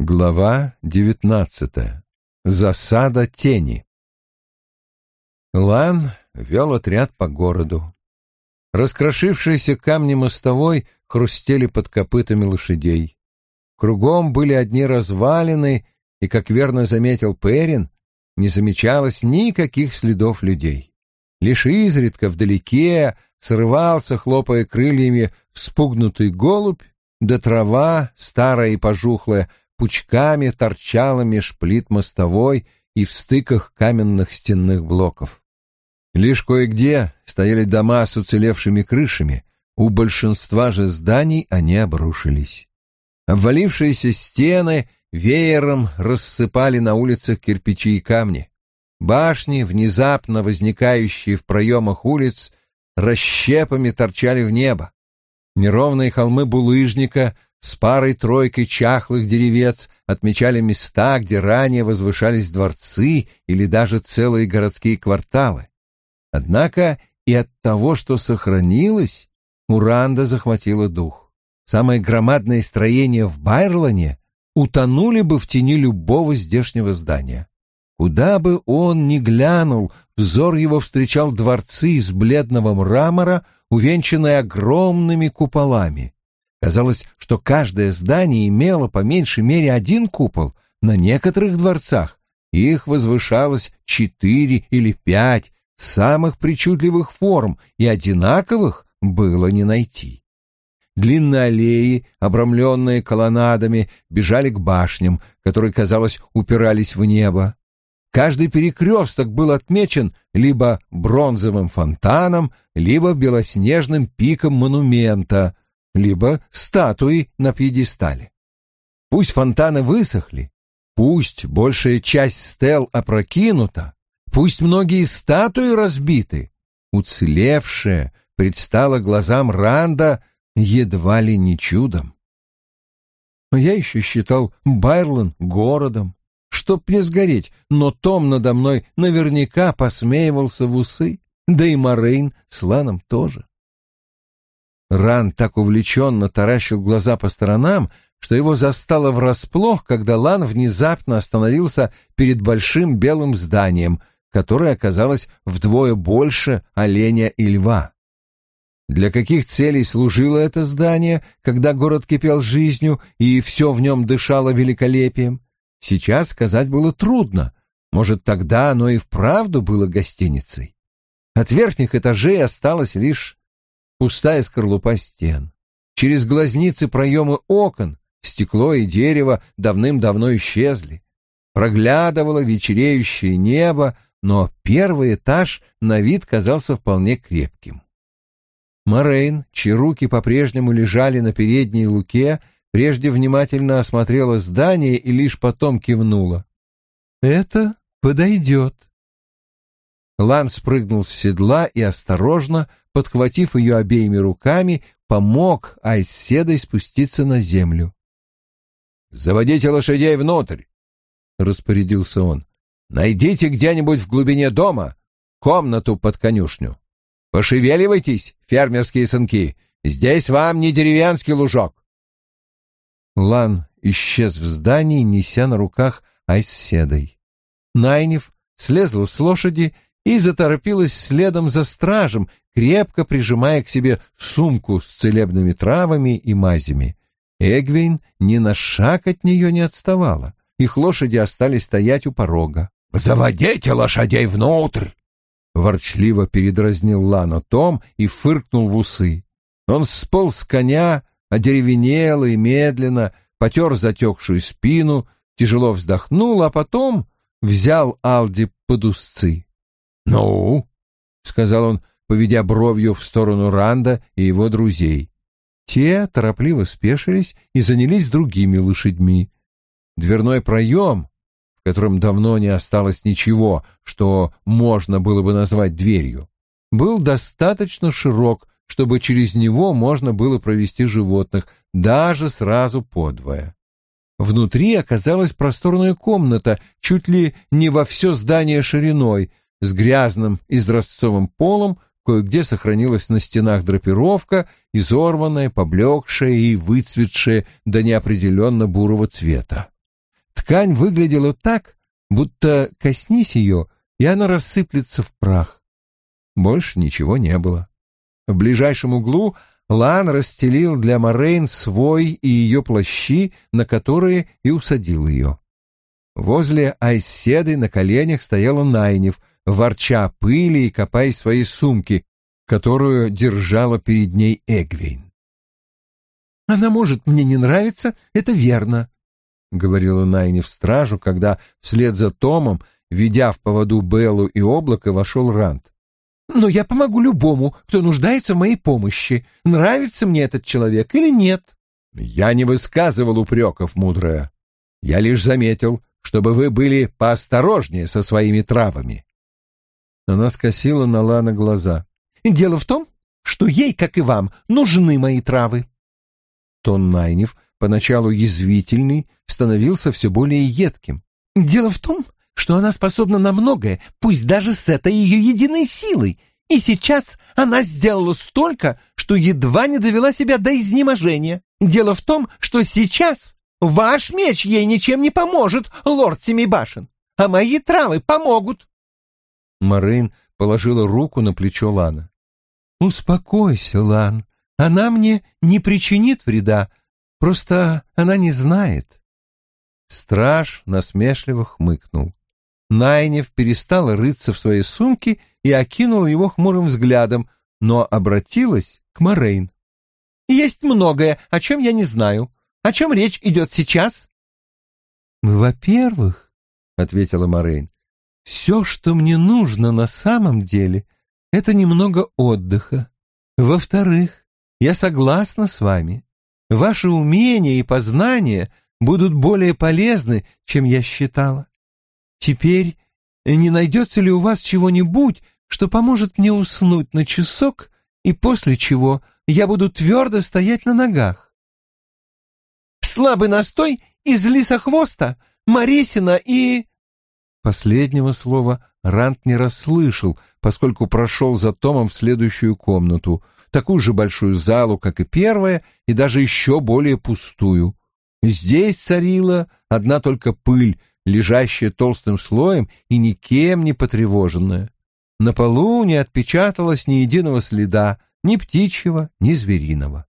Глава девятнадцатая. Засада тени. Лан вел отряд по городу. Раскрошившиеся камни мостовой хрустели под копытами лошадей. Кругом были одни развалины, и, как верно заметил Перин, не замечалось никаких следов людей. Лишь изредка вдалеке срывался, хлопая крыльями, вспугнутый голубь, да трава, старая и пожухлая, пучками торчала меж плит мостовой и в стыках каменных стенных блоков. Лишь кое-где стояли дома с уцелевшими крышами, у большинства же зданий они обрушились. Обвалившиеся стены веером рассыпали на улицах кирпичи и камни. Башни, внезапно возникающие в проемах улиц, расщепами торчали в небо. Неровные холмы булыжника с парой-тройкой чахлых деревец отмечали места, где ранее возвышались дворцы или даже целые городские кварталы. Однако и от того, что сохранилось, Уранда захватила дух. Самые громадные строения в Байрлоне утонули бы в тени любого здешнего здания. Куда бы он ни глянул, взор его встречал дворцы из бледного мрамора, увенчанные огромными куполами. Казалось, что каждое здание имело по меньшей мере один купол, на некоторых дворцах их возвышалось четыре или пять самых причудливых форм, и одинаковых было не найти. Длинные аллеи, обрамленные колоннадами, бежали к башням, которые, казалось, упирались в небо. Каждый перекресток был отмечен либо бронзовым фонтаном, либо белоснежным пиком монумента, либо статуей на пьедестале. Пусть фонтаны высохли, пусть большая часть стел опрокинута, пусть многие статуи разбиты, уцелевшее предстало глазам Ранда едва ли не чудом. Я еще считал Байрлон городом, чтоб не сгореть, но Том надо мной наверняка посмеивался в усы, да и Морейн с Ланом тоже. Ран так увлеченно таращил глаза по сторонам, что его застало врасплох, когда Лан внезапно остановился перед большим белым зданием, которое оказалось вдвое больше оленя и льва. Для каких целей служило это здание, когда город кипел жизнью и все в нем дышало великолепием? Сейчас сказать было трудно. Может, тогда оно и вправду было гостиницей. От верхних этажей осталась лишь пустая скорлупа стен. Через глазницы проемы окон стекло и дерево давным-давно исчезли. Проглядывало вечереющее небо, но первый этаж на вид казался вполне крепким. Морейн, чьи руки по-прежнему лежали на передней луке, прежде внимательно осмотрела здание и лишь потом кивнула. «Это подойдет». Лан спрыгнул с седла и осторожно, подхватив ее обеими руками, помог Айседой спуститься на землю. «Заводите лошадей внутрь!» — распорядился он. «Найдите где-нибудь в глубине дома комнату под конюшню. Пошевеливайтесь, фермерские сынки, здесь вам не деревенский лужок». Лан исчез в здании, неся на руках Айседой. Найнев слезла с лошади и заторопилась следом за стражем, крепко прижимая к себе сумку с целебными травами и мазями. Эгвин ни на шаг от нее не отставала. Их лошади остались стоять у порога. «Заводите лошадей внутрь!» Ворчливо передразнил Лана Том и фыркнул в усы. Он сполз с коня, одеревенел и медленно, потер затекшую спину, тяжело вздохнул, а потом взял Алди под узцы. «Ну?» — сказал он, поведя бровью в сторону Ранда и его друзей. Те торопливо спешились и занялись другими лошадьми. Дверной проем, в котором давно не осталось ничего, что можно было бы назвать дверью, был достаточно широк, чтобы через него можно было провести животных, даже сразу подвое. Внутри оказалась просторная комната, чуть ли не во все здание шириной, с грязным изразцовым полом, кое-где сохранилась на стенах драпировка, изорванная, поблекшая и выцветшая до неопределенно бурого цвета. Ткань выглядела так, будто коснись ее, и она рассыплется в прах. Больше ничего не было. В ближайшем углу Лан расстелил для Морейн свой и ее плащи, на которые и усадил ее. Возле Айседы на коленях стояла Найнев, ворча пыли и копая свои сумки, которую держала перед ней Эгвейн. «Она может мне не нравиться, это верно», — говорила Найнев стражу, когда вслед за Томом, ведя в поводу Беллу и облако, вошел Рант. «Но я помогу любому, кто нуждается в моей помощи. Нравится мне этот человек или нет?» «Я не высказывал упреков, мудрая. Я лишь заметил, чтобы вы были поосторожнее со своими травами». Она скосила на Лана глаза. «Дело в том, что ей, как и вам, нужны мои травы». Тон Найнев — поначалу язвительный, становился все более едким. «Дело в том, что она способна на многое, пусть даже с этой ее единой силой, и сейчас она сделала столько, что едва не довела себя до изнеможения. Дело в том, что сейчас ваш меч ей ничем не поможет, лорд Семибашен, а мои травы помогут». Марин положила руку на плечо Лана. «Успокойся, Лан, она мне не причинит вреда, Просто она не знает. Страж насмешливо хмыкнул. Найнев перестала рыться в своей сумке и окинула его хмурым взглядом, но обратилась к Морейн. «Есть многое, о чем я не знаю. О чем речь идет сейчас?» «Во-первых», — ответила Морейн, — «все, что мне нужно на самом деле, это немного отдыха. Во-вторых, я согласна с вами. Ваши умения и познания будут более полезны, чем я считала. Теперь не найдется ли у вас чего-нибудь, что поможет мне уснуть на часок, и после чего я буду твердо стоять на ногах? Слабый настой из лисохвоста, Марисина и... Последнего слова Рант не расслышал, поскольку прошел за Томом в следующую комнату — такую же большую залу, как и первая, и даже еще более пустую. Здесь царила одна только пыль, лежащая толстым слоем и никем не потревоженная. На полу не отпечаталось ни единого следа, ни птичьего, ни звериного.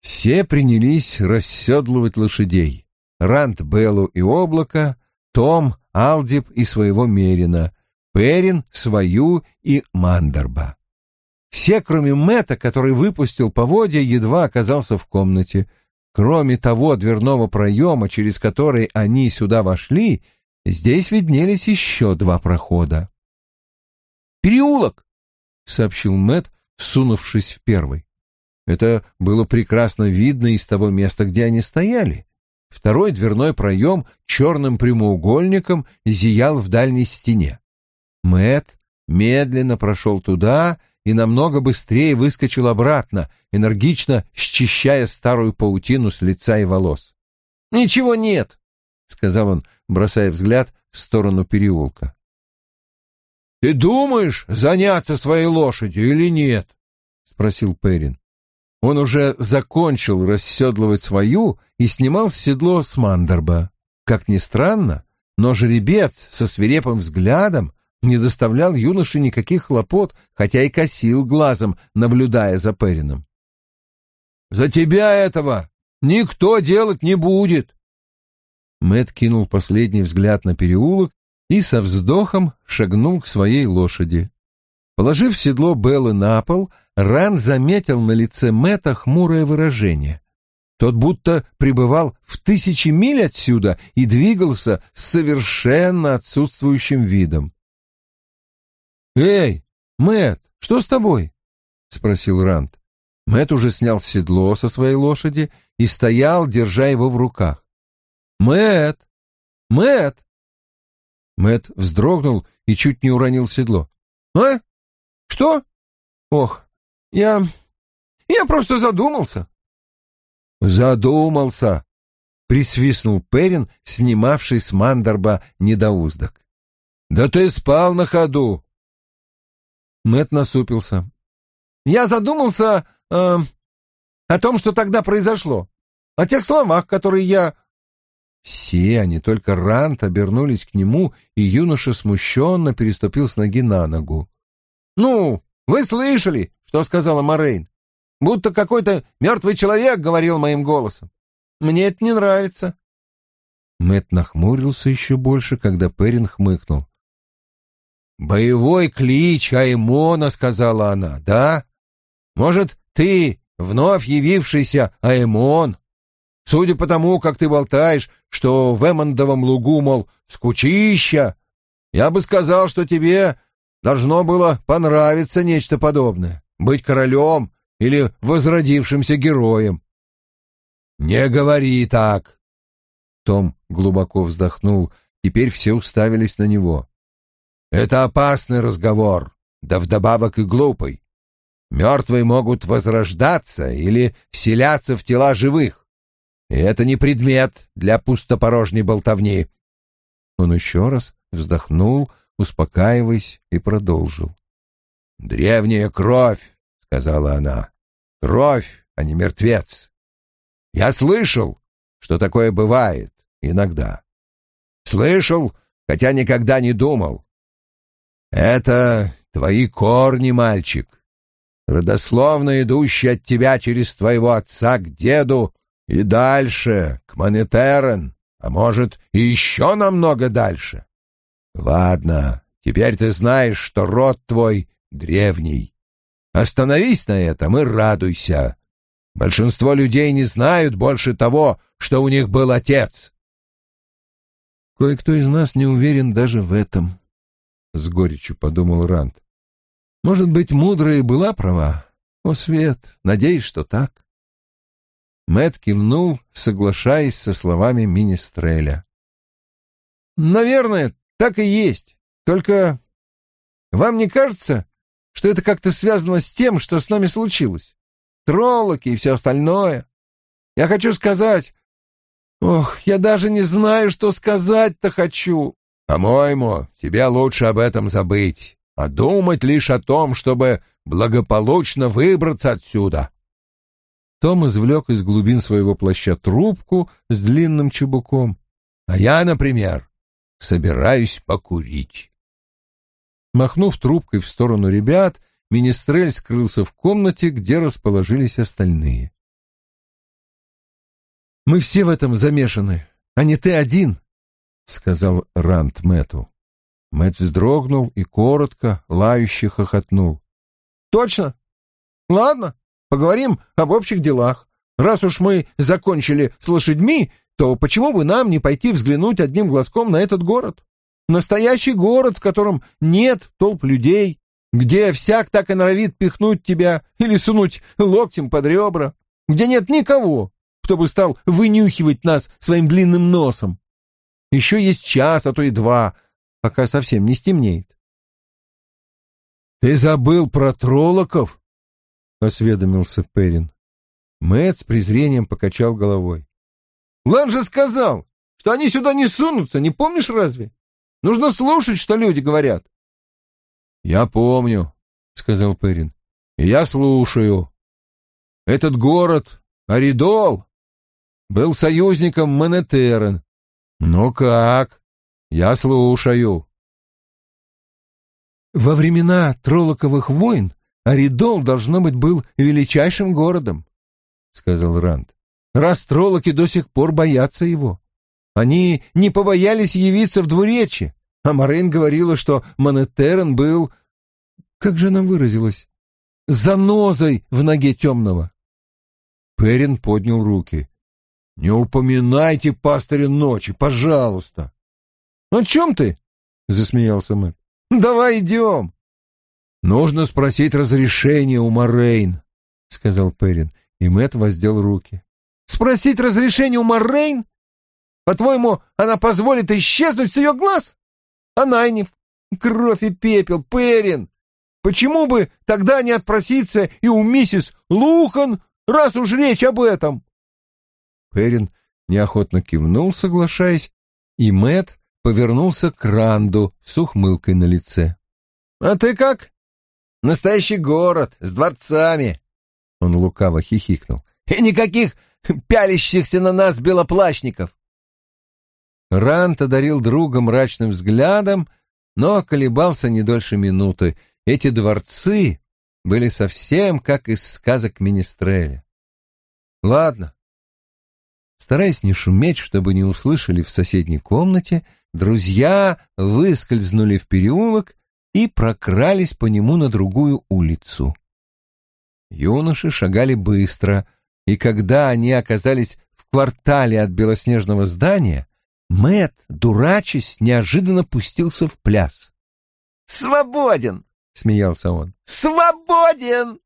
Все принялись расседлывать лошадей. Рант, Беллу и Облако, Том, Алдип и своего Мерина, Перин, свою и Мандарба. Все, кроме Мэтта, который выпустил поводья, едва оказался в комнате. Кроме того дверного проема, через который они сюда вошли, здесь виднелись еще два прохода. «Переулок!» — сообщил Мэтт, сунувшись в первый. Это было прекрасно видно из того места, где они стояли. Второй дверной проем черным прямоугольником зиял в дальней стене. Мэт медленно прошел туда и намного быстрее выскочил обратно, энергично счищая старую паутину с лица и волос. «Ничего нет», — сказал он, бросая взгляд в сторону переулка. «Ты думаешь заняться своей лошадью или нет?» — спросил Перин. Он уже закончил расседлывать свою и снимал седло с Мандерба. Как ни странно, но жеребец со свирепым взглядом не доставлял юноше никаких хлопот, хотя и косил глазом, наблюдая за Перином. «За тебя этого никто делать не будет!» Мэт кинул последний взгляд на переулок и со вздохом шагнул к своей лошади. Положив седло Беллы на пол, Ран заметил на лице Мэта хмурое выражение. Тот будто пребывал в тысячи миль отсюда и двигался с совершенно отсутствующим видом. «Эй, Мэт, что с тобой?» — спросил Рант. Мэт уже снял седло со своей лошади и стоял, держа его в руках. Мэт, Мэт! Мэт вздрогнул и чуть не уронил седло. «А? Что? Ох, я... я просто задумался». «Задумался!» — присвистнул Перин, снимавший с Мандарба недоуздок. «Да ты спал на ходу!» Мэт насупился. «Я задумался э, о том, что тогда произошло. О тех словах, которые я...» Все, не только Рант, обернулись к нему, и юноша смущенно переступил с ноги на ногу. «Ну, вы слышали, что сказала Морейн? Будто какой-то мертвый человек говорил моим голосом. Мне это не нравится». Мэт нахмурился еще больше, когда Перин хмыкнул. «Боевой клич Аймона», — сказала она, — «да? Может, ты вновь явившийся Аймон? Судя по тому, как ты болтаешь, что в Эммондовом лугу, мол, скучища, я бы сказал, что тебе должно было понравиться нечто подобное, быть королем или возродившимся героем». «Не говори так!» Том глубоко вздохнул. Теперь все уставились на него. Это опасный разговор, да вдобавок и глупый. Мертвые могут возрождаться или вселяться в тела живых. И это не предмет для пустопорожней болтовни. Он еще раз вздохнул, успокаиваясь, и продолжил. «Древняя кровь», — сказала она. «Кровь, а не мертвец. Я слышал, что такое бывает иногда. Слышал, хотя никогда не думал. Это твои корни, мальчик, родословно идущие от тебя через твоего отца к деду и дальше, к Монетерен, а может, и еще намного дальше. Ладно, теперь ты знаешь, что род твой древний. Остановись на этом и радуйся. Большинство людей не знают больше того, что у них был отец. Кое-кто из нас не уверен даже в этом, — с горечью подумал Ранд. «Может быть, мудрая была права? О, Свет, надеюсь, что так». Мэт кивнул, соглашаясь со словами Министреля. «Наверное, так и есть. Только вам не кажется, что это как-то связано с тем, что с нами случилось? Троллоки и все остальное. Я хочу сказать... Ох, я даже не знаю, что сказать-то хочу. По-моему, тебе лучше об этом забыть, а думать лишь о том, чтобы благополучно выбраться отсюда. Том извлек из глубин своего плаща трубку с длинным чубуком. А я, например, собираюсь покурить. Махнув трубкой в сторону ребят, Министрель скрылся в комнате, где расположились остальные. «Мы все в этом замешаны, а не ты один», — сказал Рант Мэту. Мэт вздрогнул и коротко, лающе хохотнул. «Точно? Ладно, поговорим об общих делах. Раз уж мы закончили с лошадьми, то почему бы нам не пойти взглянуть одним глазком на этот город? Настоящий город, в котором нет толп людей, где всяк так и норовит пихнуть тебя или сунуть локтем под ребра, где нет никого, кто бы стал вынюхивать нас своим длинным носом. Еще есть час, а то и два, пока совсем не стемнеет. — Ты забыл про троллоков? — осведомился Перин. Мэтт с презрением покачал головой. — Лан же сказал, что они сюда не сунутся, не помнишь разве? Нужно слушать, что люди говорят. — Я помню, — сказал Перин. — я слушаю. Этот город, Аридол, был союзником Менетерен, «Ну как? Я слушаю». Во времена Тролоковых войн Аридол, должно быть, был величайшим городом, — сказал Ранд. Раз Тролоки до сих пор боятся его. Они не побоялись явиться в двуречи, а Марин говорила, что Монетерен был... Как же она выразилась? Занозой в ноге темного. Перин поднял руки. «Не упоминайте пастыря ночи, пожалуйста!» «О чем ты?» — засмеялся Мэтт. «Давай идем!» «Нужно спросить разрешение у Морейн», — сказал Перин, и Мэтт воздел руки. «Спросить разрешение у Морейн? По-твоему, она позволит исчезнуть с ее глаз? А Найниф? Кровь и пепел, Перин! Почему бы тогда не отпроситься и у миссис Лухан, раз уж речь об этом?» Перин неохотно кивнул, соглашаясь, и Мэт повернулся к Ранду с ухмылкой на лице. «А ты как? Настоящий город, с дворцами!» Он лукаво хихикнул. «И никаких пялящихся на нас белоплащников!» Рант одарил друга мрачным взглядом, но колебался не дольше минуты. Эти дворцы были совсем как из сказок Министреля. Ладно. Стараясь не шуметь, чтобы не услышали в соседней комнате, друзья выскользнули в переулок и прокрались по нему на другую улицу. Юноши шагали быстро, и когда они оказались в квартале от белоснежного здания, Мэт, дурачись, неожиданно пустился в пляс. «Свободен!» — смеялся он. «Свободен!»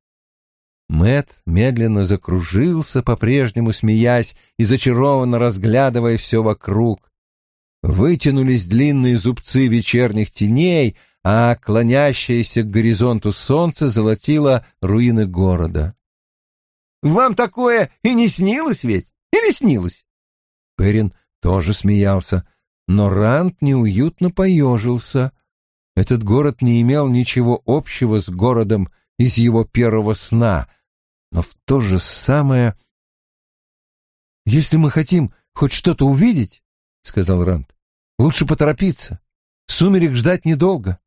Мэт медленно закружился, по-прежнему смеясь и зачарованно разглядывая все вокруг. Вытянулись длинные зубцы вечерних теней, а клонящееся к горизонту солнце золотило руины города. «Вам такое и не снилось ведь? Или снилось?» Перин тоже смеялся, но Рант неуютно поежился. Этот город не имел ничего общего с городом из его первого сна, но в то же самое... «Если мы хотим хоть что-то увидеть, — сказал Рант, — лучше поторопиться. Сумерек ждать недолго».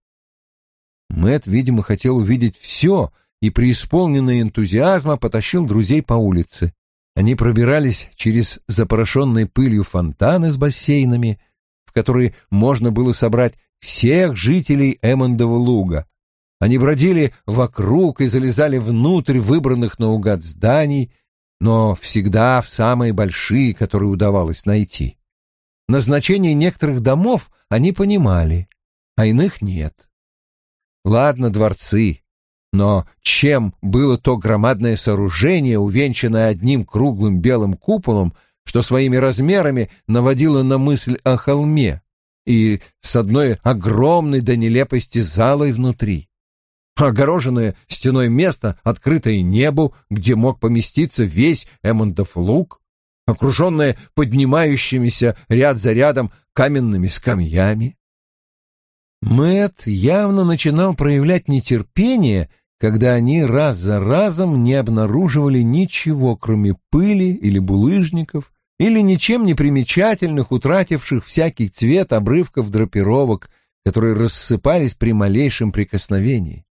Мэт, видимо, хотел увидеть все и, преисполненный энтузиазма, потащил друзей по улице. Они пробирались через запорошенные пылью фонтаны с бассейнами, в которые можно было собрать всех жителей Эммондова луга. Они бродили вокруг и залезали внутрь выбранных наугад зданий, но всегда в самые большие, которые удавалось найти. Назначение некоторых домов они понимали, а иных нет. Ладно, дворцы, но чем было то громадное сооружение, увенчанное одним круглым белым куполом, что своими размерами наводило на мысль о холме и с одной огромной до нелепости залой внутри? Огороженное стеной место, открытое небу, где мог поместиться весь Эммондов луг, окруженное поднимающимися ряд за рядом каменными скамьями. Мэт явно начинал проявлять нетерпение когда они раз за разом не обнаруживали ничего, кроме пыли или булыжников, или ничем не примечательных, утративших всякий цвет обрывков драпировок, которые рассыпались при малейшем прикосновении.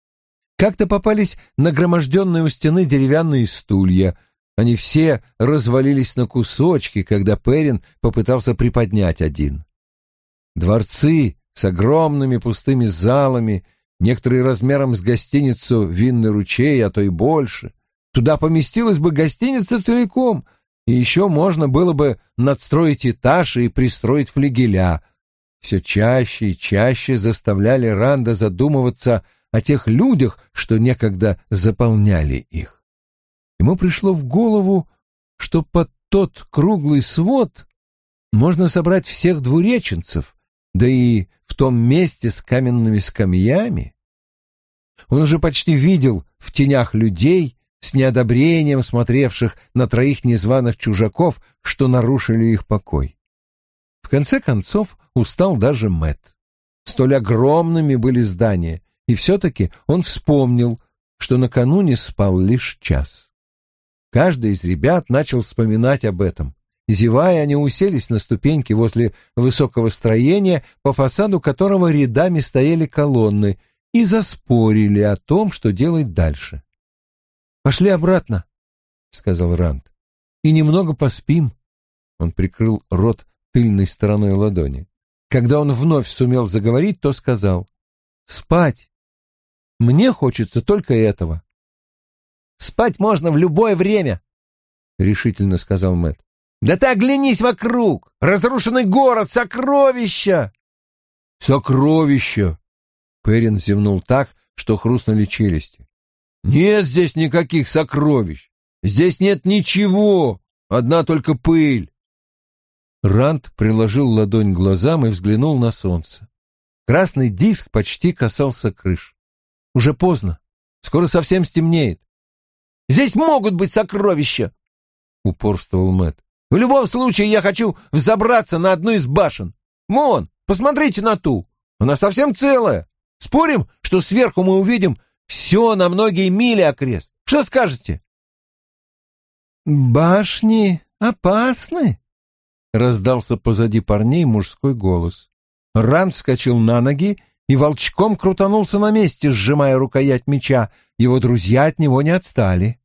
Как-то попались нагроможденные у стены деревянные стулья. Они все развалились на кусочки, когда Перин попытался приподнять один. Дворцы с огромными пустыми залами — некоторые размером с гостиницу «Винный ручей», а то и больше. Туда поместилась бы гостиница целиком, и еще можно было бы надстроить этаж и пристроить флигеля. Все чаще и чаще заставляли Ранда задумываться о тех людях, что некогда заполняли их. Ему пришло в голову, что под тот круглый свод можно собрать всех двуреченцев, да и в том месте с каменными скамьями. Он уже почти видел в тенях людей, с неодобрением смотревших на троих незваных чужаков, что нарушили их покой. В конце концов устал даже Мэт. Столь огромными были здания, и все-таки он вспомнил, что накануне спал лишь час. Каждый из ребят начал вспоминать об этом. Зевая, они уселись на ступеньки возле высокого строения, по фасаду которого рядами стояли колонны, и заспорили о том, что делать дальше. «Пошли обратно», — сказал Ранд, — «и немного поспим». Он прикрыл рот тыльной стороной ладони. Когда он вновь сумел заговорить, то сказал «Спать! Мне хочется только этого». «Спать можно в любое время», — решительно сказал Мэтт. Да ты оглянись вокруг! Разрушенный город, сокровища!» «Сокровища!» Перин зевнул так, что хрустнули челюсти. «Нет здесь никаких сокровищ! Здесь нет ничего! Одна только пыль!» Ранд приложил ладонь к глазам и взглянул на солнце. Красный диск почти касался крыш. «Уже поздно. Скоро совсем стемнеет». «Здесь могут быть сокровища!» — упорствовал Мэт. В любом случае я хочу взобраться на одну из башен. Мон, посмотрите на ту. Она совсем целая. Спорим, что сверху мы увидим все на многие мили окрест. Что скажете? Башни опасны, — раздался позади парней мужской голос. Ранд вскочил на ноги и волчком крутанулся на месте, сжимая рукоять меча. Его друзья от него не отстали.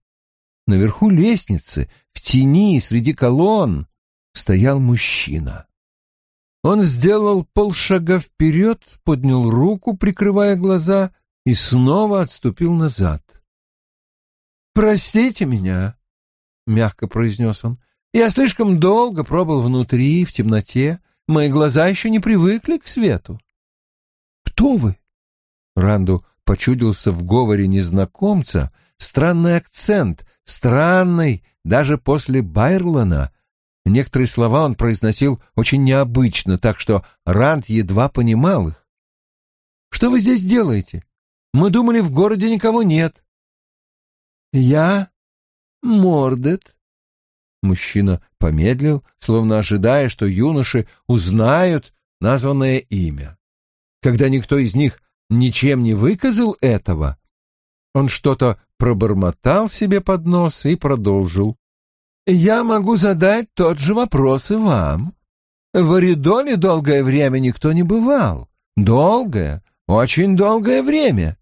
Наверху лестницы, в тени среди колонн, стоял мужчина. Он сделал полшага вперед, поднял руку, прикрывая глаза, и снова отступил назад. «Простите меня», — мягко произнес он. «Я слишком долго пробыл внутри, в темноте. Мои глаза еще не привыкли к свету». «Кто вы?» Ранду почудился в говоре незнакомца странный акцент, странный даже после Байрлана. Некоторые слова он произносил очень необычно, так что Ранд едва понимал их. «Что вы здесь делаете? Мы думали, в городе никого нет». «Я Мордет». Мужчина помедлил, словно ожидая, что юноши узнают названное имя. Когда никто из них ничем не выказал этого, он что-то пробормотал себе под нос и продолжил. «Я могу задать тот же вопрос и вам. В Оридоле долгое время никто не бывал. Долгое, очень долгое время.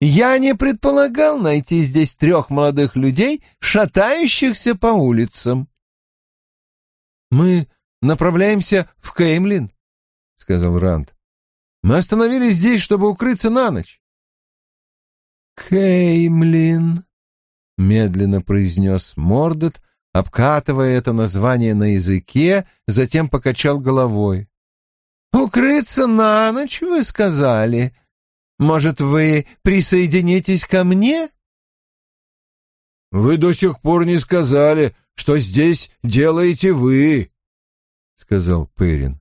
Я не предполагал найти здесь трех молодых людей, шатающихся по улицам». «Мы направляемся в Кеймлин», — сказал Ранд. «Мы остановились здесь, чтобы укрыться на ночь. «Кеймлин», — медленно произнес Мордот, обкатывая это название на языке, затем покачал головой. «Укрыться на ночь, вы сказали. Может, вы присоединитесь ко мне?» «Вы до сих пор не сказали, что здесь делаете вы», — сказал Перин.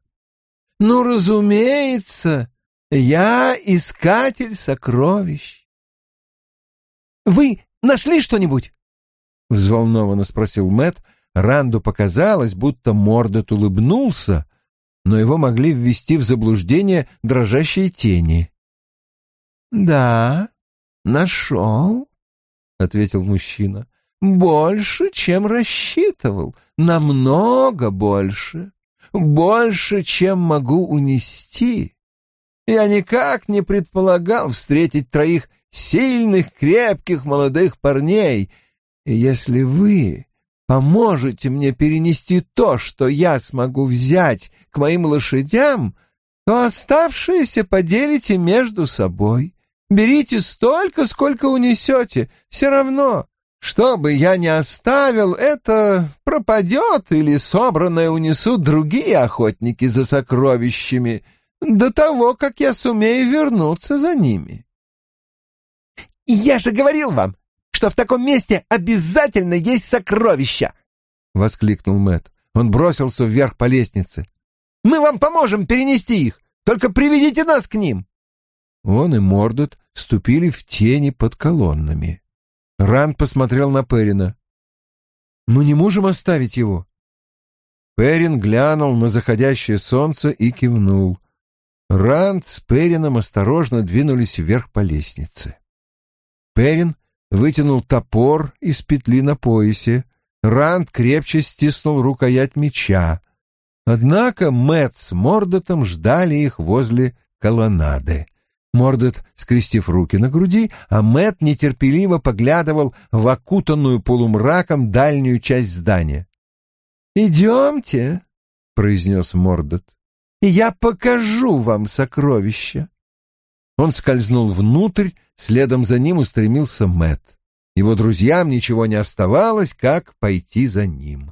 «Ну, разумеется, я искатель сокровищ. Вы нашли что-нибудь? Взволнованно спросил Мэт. Ранду показалось, будто Мордот улыбнулся, но его могли ввести в заблуждение дрожащие тени. «Да, нашел», — ответил мужчина. «Больше, чем рассчитывал, намного больше, больше, чем могу унести. Я никак не предполагал встретить троих сильных, крепких молодых парней. И если вы поможете мне перенести то, что я смогу взять к моим лошадям, то оставшееся поделите между собой. Берите столько, сколько унесете, все равно. Что бы я ни оставил, это пропадет или собранное унесут другие охотники за сокровищами до того, как я сумею вернуться за ними. «Я же говорил вам, что в таком месте обязательно есть сокровища!» — воскликнул Мэт. Он бросился вверх по лестнице. «Мы вам поможем перенести их, только приведите нас к ним!» Он и Мордот ступили в тени под колоннами. Ранд посмотрел на Перина. «Мы не можем оставить его». Перин глянул на заходящее солнце и кивнул. Ранд с Перином осторожно двинулись вверх по лестнице. Перин вытянул топор из петли на поясе. Ранд крепче стиснул рукоять меча. Однако Мэтт с Мордотом ждали их возле колоннады. Мордот, скрестив руки на груди, а Мэтт нетерпеливо поглядывал в окутанную полумраком дальнюю часть здания. «Идемте», — произнес Мордот, — «я покажу вам сокровища». Он скользнул внутрь, следом за ним устремился Мэт. Его друзьям ничего не оставалось, как пойти за ним.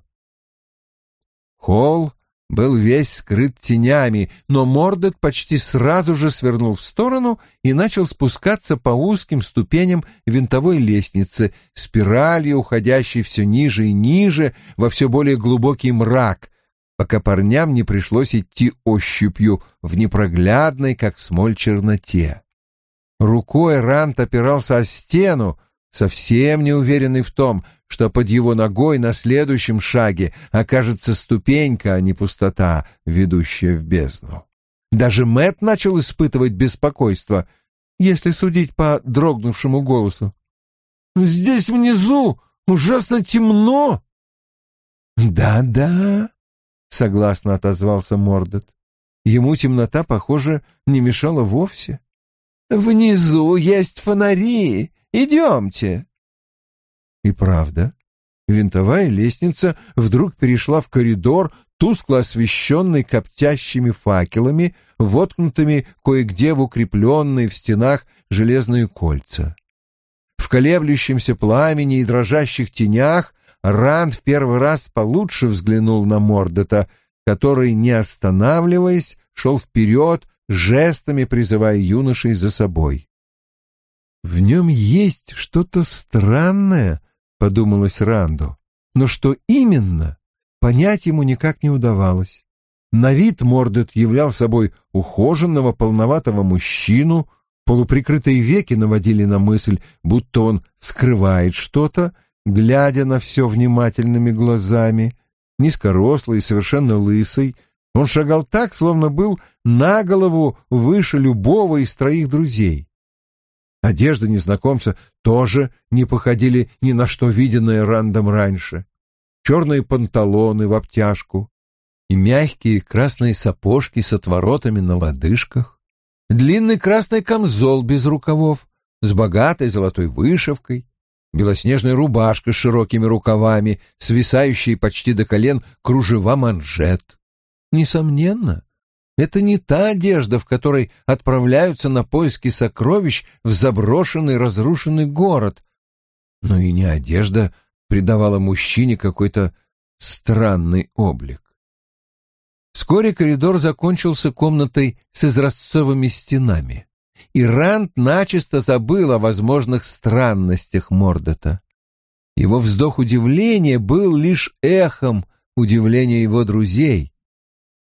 Холл был весь скрыт тенями, но Мордет почти сразу же свернул в сторону и начал спускаться по узким ступеням винтовой лестницы, спиралью уходящей все ниже и ниже во все более глубокий мрак, пока парням не пришлось идти ощупью в непроглядной, как смоль, черноте. Рукой Рант опирался о стену, совсем не уверенный в том, что под его ногой на следующем шаге окажется ступенька, а не пустота, ведущая в бездну. Даже Мэт начал испытывать беспокойство, если судить по дрогнувшему голосу. «Здесь внизу ужасно темно!» «Да-да», — согласно отозвался Мордет. Ему темнота, похоже, не мешала вовсе. «Внизу есть фонари. Идемте». И правда, винтовая лестница вдруг перешла в коридор, тускло освещенный коптящими факелами, воткнутыми кое-где в укрепленные в стенах железные кольца. В колеблющемся пламени и дрожащих тенях Ранд в первый раз получше взглянул на Мордета, который, не останавливаясь, шел вперед, жестами призывая юношей за собой. «В нем есть что-то странное», — подумалось Ранду, но что именно, понять ему никак не удавалось. На вид Мордет являл собой ухоженного, полноватого мужчину, полуприкрытые веки наводили на мысль, будто он скрывает что-то, глядя на все внимательными глазами, низкорослый совершенно лысый, он шагал так, словно был на голову выше любого из троих друзей. Одежда незнакомца тоже не походили ни на что виденное Рандом раньше. Черные панталоны в обтяжку и мягкие красные сапожки с отворотами на лодыжках, длинный красный камзол без рукавов с богатой золотой вышивкой, белоснежная рубашка с широкими рукавами, свисающие почти до колен кружева манжет. Несомненно, это не та одежда, в которой отправляются на поиски сокровищ в заброшенный разрушенный город. Но и не одежда придавала мужчине какой-то странный облик. Вскоре коридор закончился комнатой с изразцовыми стенами, и Ранд начисто забыл о возможных странностях Мордота. Его вздох удивления был лишь эхом удивления его друзей,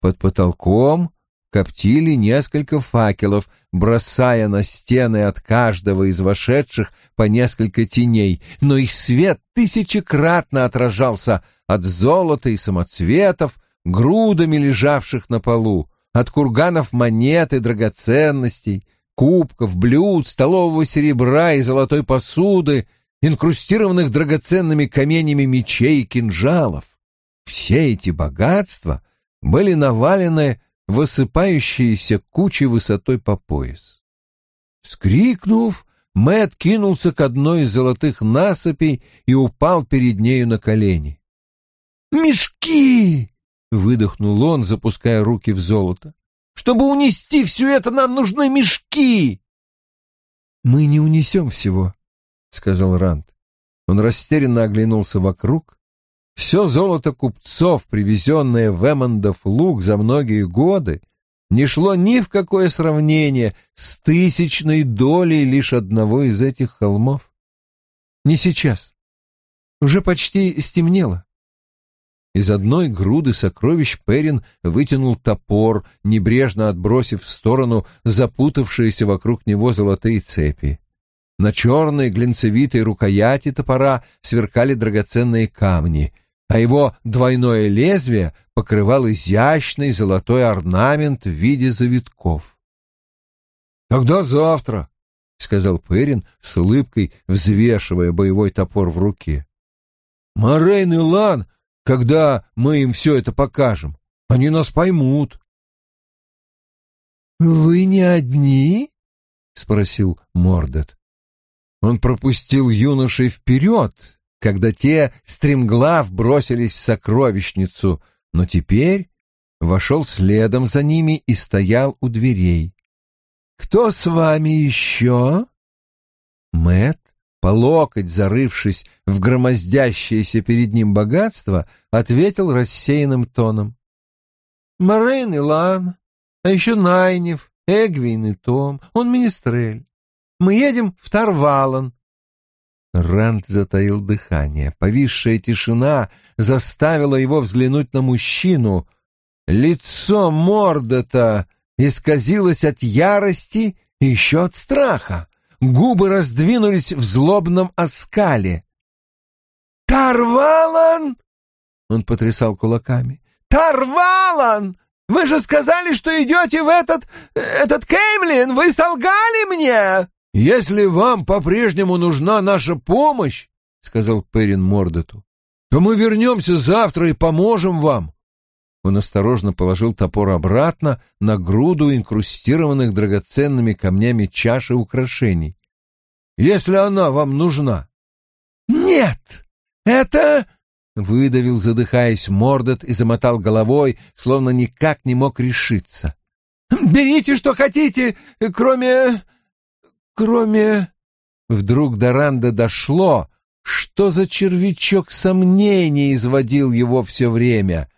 под потолком коптили несколько факелов, бросая на стены от каждого из вошедших по несколько теней, но их свет тысячекратно отражался от золота и самоцветов, грудами лежавших на полу, от курганов монет и драгоценностей, кубков, блюд, столового серебра и золотой посуды, инкрустированных драгоценными каменями мечей и кинжалов. Все эти богатства были навалены высыпающиеся кучи высотой по пояс. Вскрикнув, Мэт кинулся к одной из золотых насыпей и упал перед нею на колени. «Мешки!» — выдохнул он, запуская руки в золото. «Чтобы унести все это, нам нужны мешки!» «Мы не унесем всего», — сказал Ранд. Он растерянно оглянулся вокруг, все золото купцов, привезенное в Эммондов луг за многие годы, не шло ни в какое сравнение с тысячной долей лишь одного из этих холмов. Не сейчас. Уже почти стемнело. Из одной груды сокровищ Перин вытянул топор, небрежно отбросив в сторону запутавшиеся вокруг него золотые цепи. На черной глинцевитой рукояти топора сверкали драгоценные камни — а его двойное лезвие покрывал изящный золотой орнамент в виде завитков. «Тогда завтра», — сказал Перин с улыбкой, взвешивая боевой топор в руке. «Морейн и Лан, когда мы им все это покажем, они нас поймут». «Вы не одни?» — спросил Мордет. Он пропустил юношей вперед, когда те стремглав бросились в сокровищницу, но теперь вошел следом за ними и стоял у дверей. «Кто с вами еще?» Мэт, по локоть зарывшись в громоздящееся перед ним богатство, ответил рассеянным тоном. «Морейн и Лан, а еще Найнев, Эгвин и Том, он министрель. Мы едем в Тарвалан, Ранд затаил дыхание. Повисшая тишина заставила его взглянуть на мужчину. Лицо Мордота исказилось от ярости и еще от страха. Губы раздвинулись в злобном оскале. «Тарвалан!» — он потрясал кулаками. «Тарвалан! Вы же сказали, что идете в этот... этот Кеймлин! Вы солгали мне!» «Если вам по-прежнему нужна наша помощь, — сказал Перин Мордету, — то мы вернемся завтра и поможем вам». Он осторожно положил топор обратно на груду инкрустированных драгоценными камнями чаши украшений. «Если она вам нужна». «Нет, это...» — выдавил, задыхаясь, Мордот и замотал головой, словно никак не мог решиться. «Берите, что хотите, кроме... кроме...» Вдруг до Ранда дошло, что за червячок сомнений изводил его все время.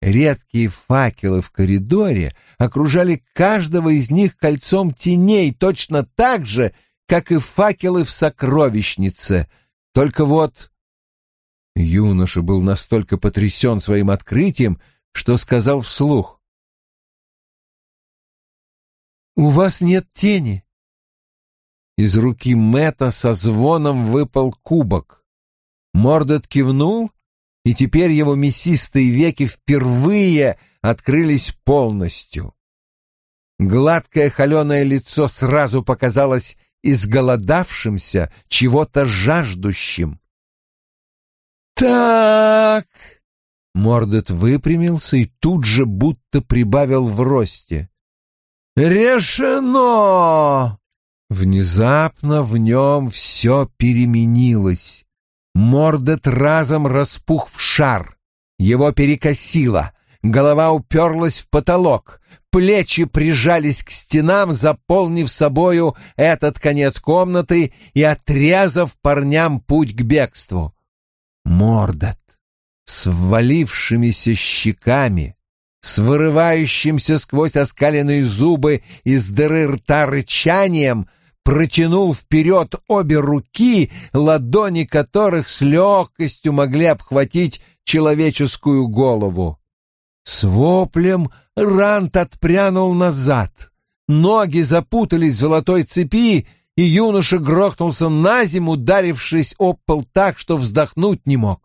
Редкие факелы в коридоре окружали каждого из них кольцом теней точно так же, как и факелы в сокровищнице. Только вот... Юноша был настолько потрясен своим открытием, что сказал вслух. «У вас нет тени». Из руки Мэтта со звоном выпал кубок. Мордот кивнул и теперь его мясистые веки впервые открылись полностью. Гладкое холеное лицо сразу показалось изголодавшимся, чего-то жаждущим. «Так...» Мордет выпрямился и тут же будто прибавил в росте. «Решено!» Внезапно в нем все переменилось. Мордет разом распух в шар. Его перекосило. Голова уперлась в потолок. Плечи прижались к стенам, заполнив собою этот конец комнаты и отрезав парням путь к бегству. Мордот с ввалившимися щеками, с вырывающимся сквозь оскаленные зубы из дыры рта рычанием, протянул вперед обе руки, ладони которых с легкостью могли обхватить человеческую голову. С воплем Рант отпрянул назад. Ноги запутались в золотой цепи, и юноша грохнулся на зиму, ударившись об пол так, что вздохнуть не мог.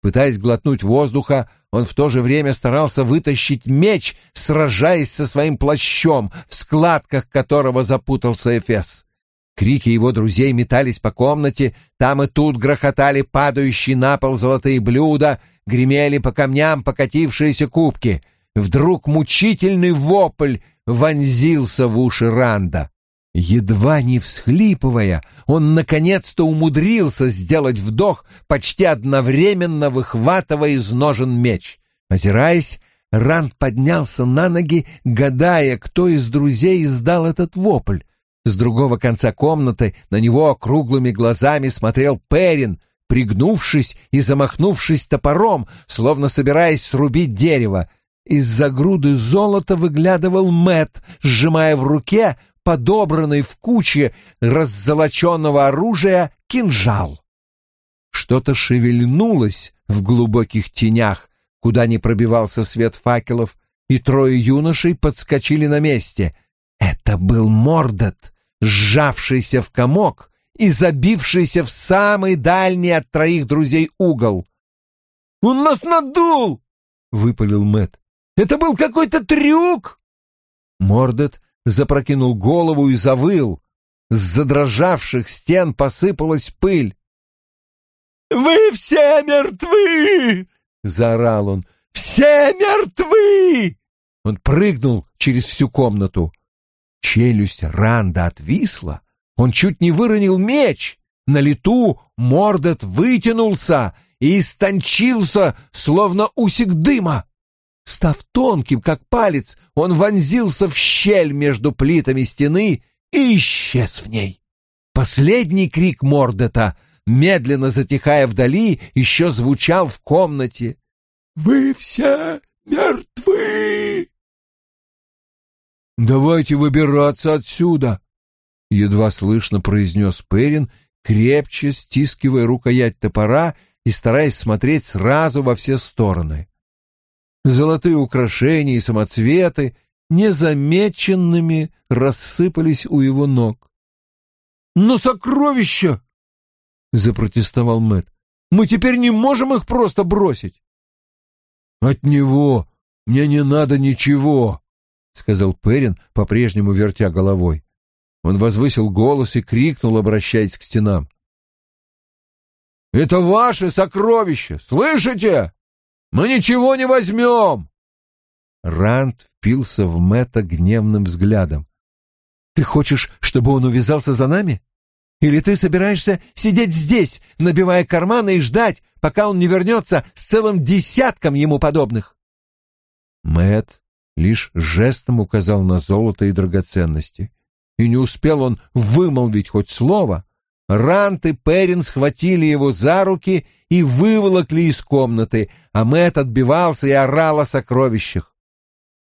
Пытаясь глотнуть воздуха, он в то же время старался вытащить меч, сражаясь со своим плащом, в складках которого запутался Эфес. Крики его друзей метались по комнате, там и тут грохотали падающие на пол золотые блюда, гремели по камням покатившиеся кубки. Вдруг мучительный вопль вонзился в уши Ранда. Едва не всхлипывая, он наконец-то умудрился сделать вдох, почти одновременно выхватывая из ножен меч. Озираясь, Ранд поднялся на ноги, гадая, кто из друзей издал этот вопль. С другого конца комнаты на него круглыми глазами смотрел Перин, пригнувшись и замахнувшись топором, словно собираясь срубить дерево. Из-за груды золота выглядывал Мэт, сжимая в руке подобранный в куче раззолоченного оружия кинжал. Что-то шевельнулось в глубоких тенях, куда не пробивался свет факелов, и трое юношей подскочили на месте — это был Мордот, сжавшийся в комок и забившийся в самый дальний от троих друзей угол. «Он нас надул!» — выпалил Мэт. «Это был какой-то трюк!» Мордот запрокинул голову и завыл. С задрожавших стен посыпалась пыль. «Вы все мертвы!» — заорал он. «Все мертвы!» Он прыгнул через всю комнату. Челюсть Ранда отвисла, он чуть не выронил меч. На лету Мордот вытянулся и истончился, словно усик дыма. Став тонким, как палец, он вонзился в щель между плитами стены и исчез в ней. Последний крик Мордота, медленно затихая вдали, еще звучал в комнате. «Вы все мертвы!» «Давайте выбираться отсюда!» — едва слышно произнес Перин, крепче стискивая рукоять топора и стараясь смотреть сразу во все стороны. Золотые украшения и самоцветы незамеченными рассыпались у его ног. «Но сокровища!» — запротестовал Мэт. «Мы теперь не можем их просто бросить!» «От него мне не надо ничего!» — сказал Перин, по-прежнему вертя головой. Он возвысил голос и крикнул, обращаясь к стенам. «Это ваше сокровище! Слышите? Мы ничего не возьмем! Ранд впился в Мэтта гневным взглядом. «Ты хочешь, чтобы он увязался за нами? Или ты собираешься сидеть здесь, набивая карманы и ждать, пока он не вернется с целым десятком ему подобных?» Мэт лишь жестом указал на золото и драгоценности. И не успел он вымолвить хоть слово. Рант и Перин схватили его за руки и выволокли из комнаты, а Мэт отбивался и орал о сокровищах.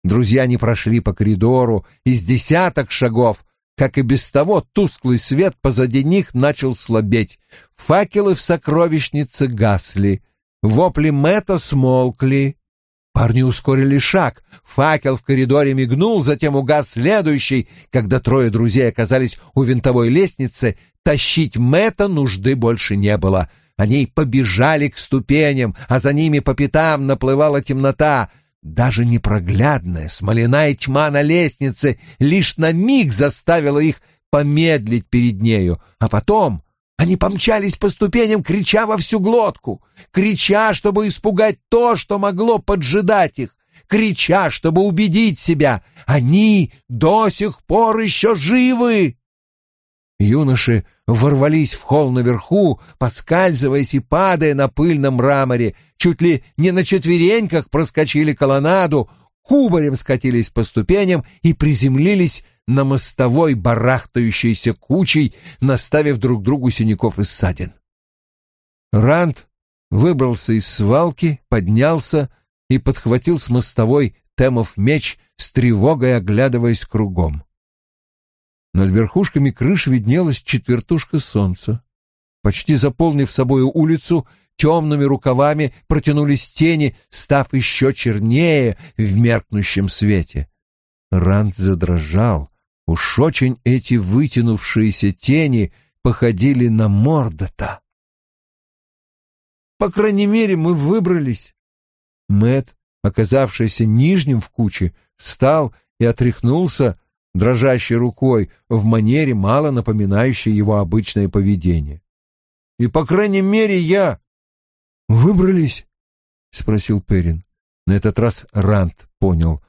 Друзья не прошли по коридору из десяток шагов, как и без того тусклый свет позади них начал слабеть. Факелы в сокровищнице гасли, вопли Мэта смолкли. Парни ускорили шаг, факел в коридоре мигнул, затем угас следующий. Когда трое друзей оказались у винтовой лестницы, тащить Мэта нужды больше не было. Они побежали к ступеням, а за ними по пятам наплывала темнота. Даже непроглядная смоляная тьма на лестнице лишь на миг заставила их помедлить перед нею, а потом они помчались по ступеням, крича во всю глотку, крича, чтобы испугать то, что могло поджидать их, крича, чтобы убедить себя, они до сих пор еще живы. Юноши ворвались в холл наверху, поскальзываясь и падая на пыльном мраморе, чуть ли не на четвереньках проскочили колоннаду, кубарем скатились по ступеням и приземлились на мостовой барахтающейся кучей, наставив друг другу синяков и ссадин. Ранд выбрался из свалки, поднялся и подхватил с мостовой Темов меч, с тревогой оглядываясь кругом. Над верхушками крыш виднелась четвертушка солнца. Почти заполнив собою улицу, темными рукавами протянулись тени, став еще чернее в меркнущем свете. Ранд задрожал, Уж очень эти вытянувшиеся тени походили на Мордота. По крайней мере, мы выбрались. Мэт, оказавшийся нижним в куче, встал и отряхнулся дрожащей рукой в манере, мало напоминающей его обычное поведение. И, по крайней мере, я... «Выбрались?» — спросил Перин. На этот раз Рант понял,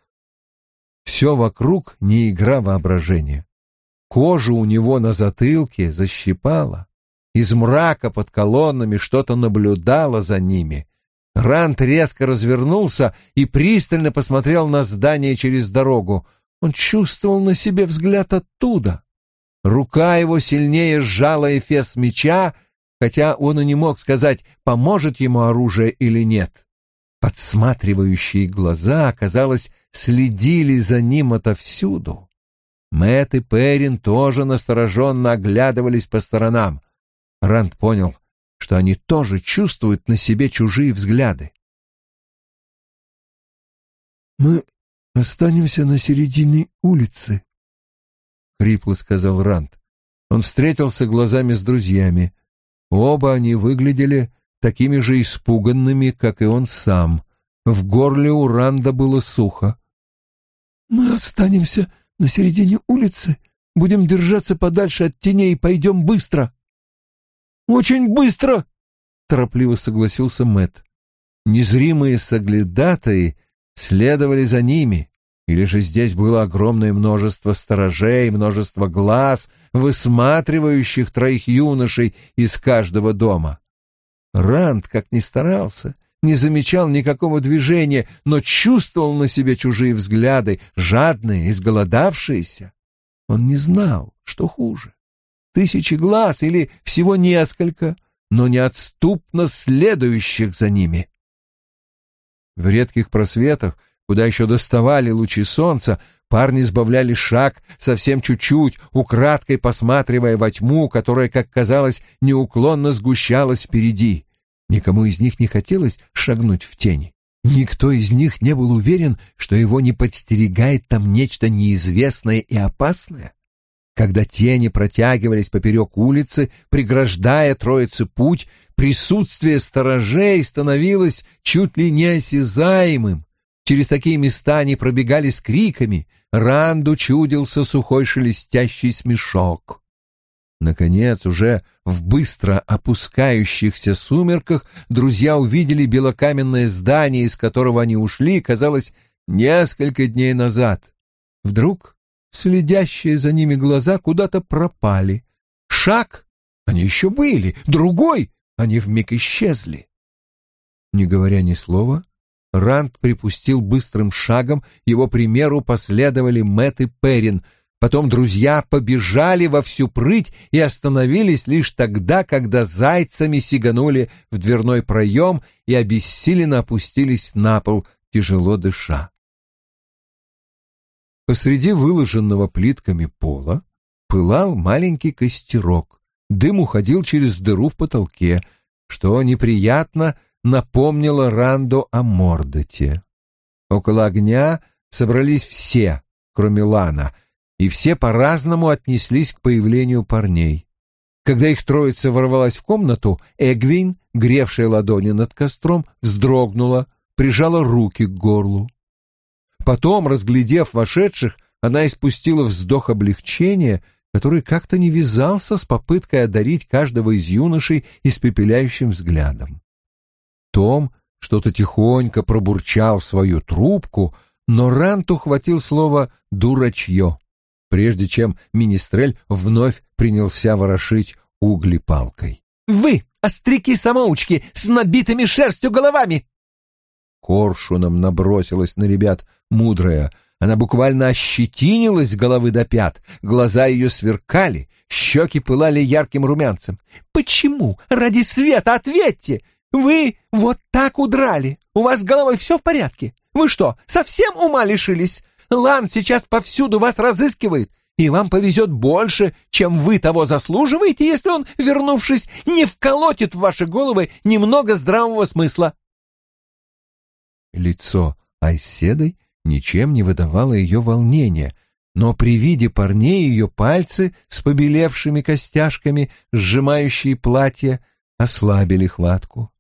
все вокруг не игра воображения. Кожу у него на затылке защипала. Из мрака под колоннами что-то наблюдало за ними. Рант резко развернулся и пристально посмотрел на здание через дорогу. Он чувствовал на себе взгляд оттуда. Рука его сильнее сжала эфес меча, хотя он и не мог сказать, поможет ему оружие или нет. Подсматривающие глаза, казалось, следили за ним отовсюду. Мэтт и Перин тоже настороженно оглядывались по сторонам. Ранд понял, что они тоже чувствуют на себе чужие взгляды. «Мы останемся на середине улицы», — хрипло сказал Ранд. Он встретился глазами с друзьями. Оба они выглядели такими же испуганными, как и он сам. В горле у Ранда было сухо. «Мы останемся на середине улицы, будем держаться подальше от теней и пойдем быстро». «Очень быстро!» — торопливо согласился Мэт. Незримые соглядатаи следовали за ними, или же здесь было огромное множество сторожей, множество глаз, высматривающих троих юношей из каждого дома. Ранд, как ни старался, не замечал никакого движения, но чувствовал на себе чужие взгляды, жадные, изголодавшиеся. Он не знал, что хуже. Тысячи глаз или всего несколько, но неотступно следующих за ними. В редких просветах, куда еще доставали лучи солнца, парни сбавляли шаг совсем чуть-чуть, украдкой посматривая во тьму, которая, как казалось, неуклонно сгущалась впереди. Никому из них не хотелось шагнуть в тень. Никто из них не был уверен, что его не подстерегает там нечто неизвестное и опасное. Когда тени протягивались поперек улицы, преграждая троице путь, присутствие сторожей становилось чуть ли неосязаемым. Через такие места они пробегали с криками, Ранду чудился сухой шелестящий смешок. Наконец, уже в быстро опускающихся сумерках друзья увидели белокаменное здание, из которого они ушли, казалось, Несколько дней назад. Вдруг следящие за ними глаза куда-то пропали. Шаг — они еще были, другой — они вмиг исчезли. Не говоря ни слова, Ранд припустил быстрым шагом, его примеру последовали Мэтт и Перин. Потом друзья побежали во всю прыть и остановились лишь тогда, когда зайцами сиганули в дверной проем и обессиленно опустились на пол, тяжело дыша. Посреди выложенного плитками пола пылал маленький костерок. Дым уходил через дыру в потолке, что неприятно напомнило Ранду о Мордоте. Около огня собрались все, кроме Лана, и все по-разному отнеслись к появлению парней. Когда их троица ворвалась в комнату, Эгвин, гревшая ладони над костром, вздрогнула, прижала руки к горлу. Потом, разглядев вошедших, она испустила вздох облегчения, который как-то не вязался с попыткой одарить каждого из юношей испепеляющим взглядом. Том что-то тихонько пробурчал в свою трубку, но Рант ухватил слово «дурачье», прежде чем Министрель вновь принялся ворошить угли палкой. «Вы, остряки-самоучки, с набитыми шерстью головами!» Коршуном набросилась на ребят мудрая. Она буквально ощетинилась с головы до пят, глаза ее сверкали, щеки пылали ярким румянцем. «Почему? Ради света ответьте! Вы вот так удрали! У вас с головой все в порядке? Вы что, совсем ума лишились? Лан сейчас повсюду вас разыскивает, и вам повезет больше, чем вы того заслуживаете, если он, вернувшись, не вколотит в ваши головы немного здравого смысла». Лицо Айседой ничем не выдавало ее волнения, но при виде парней ее пальцы с побелевшими костяшками, сжимающие платье, ослабили хватку.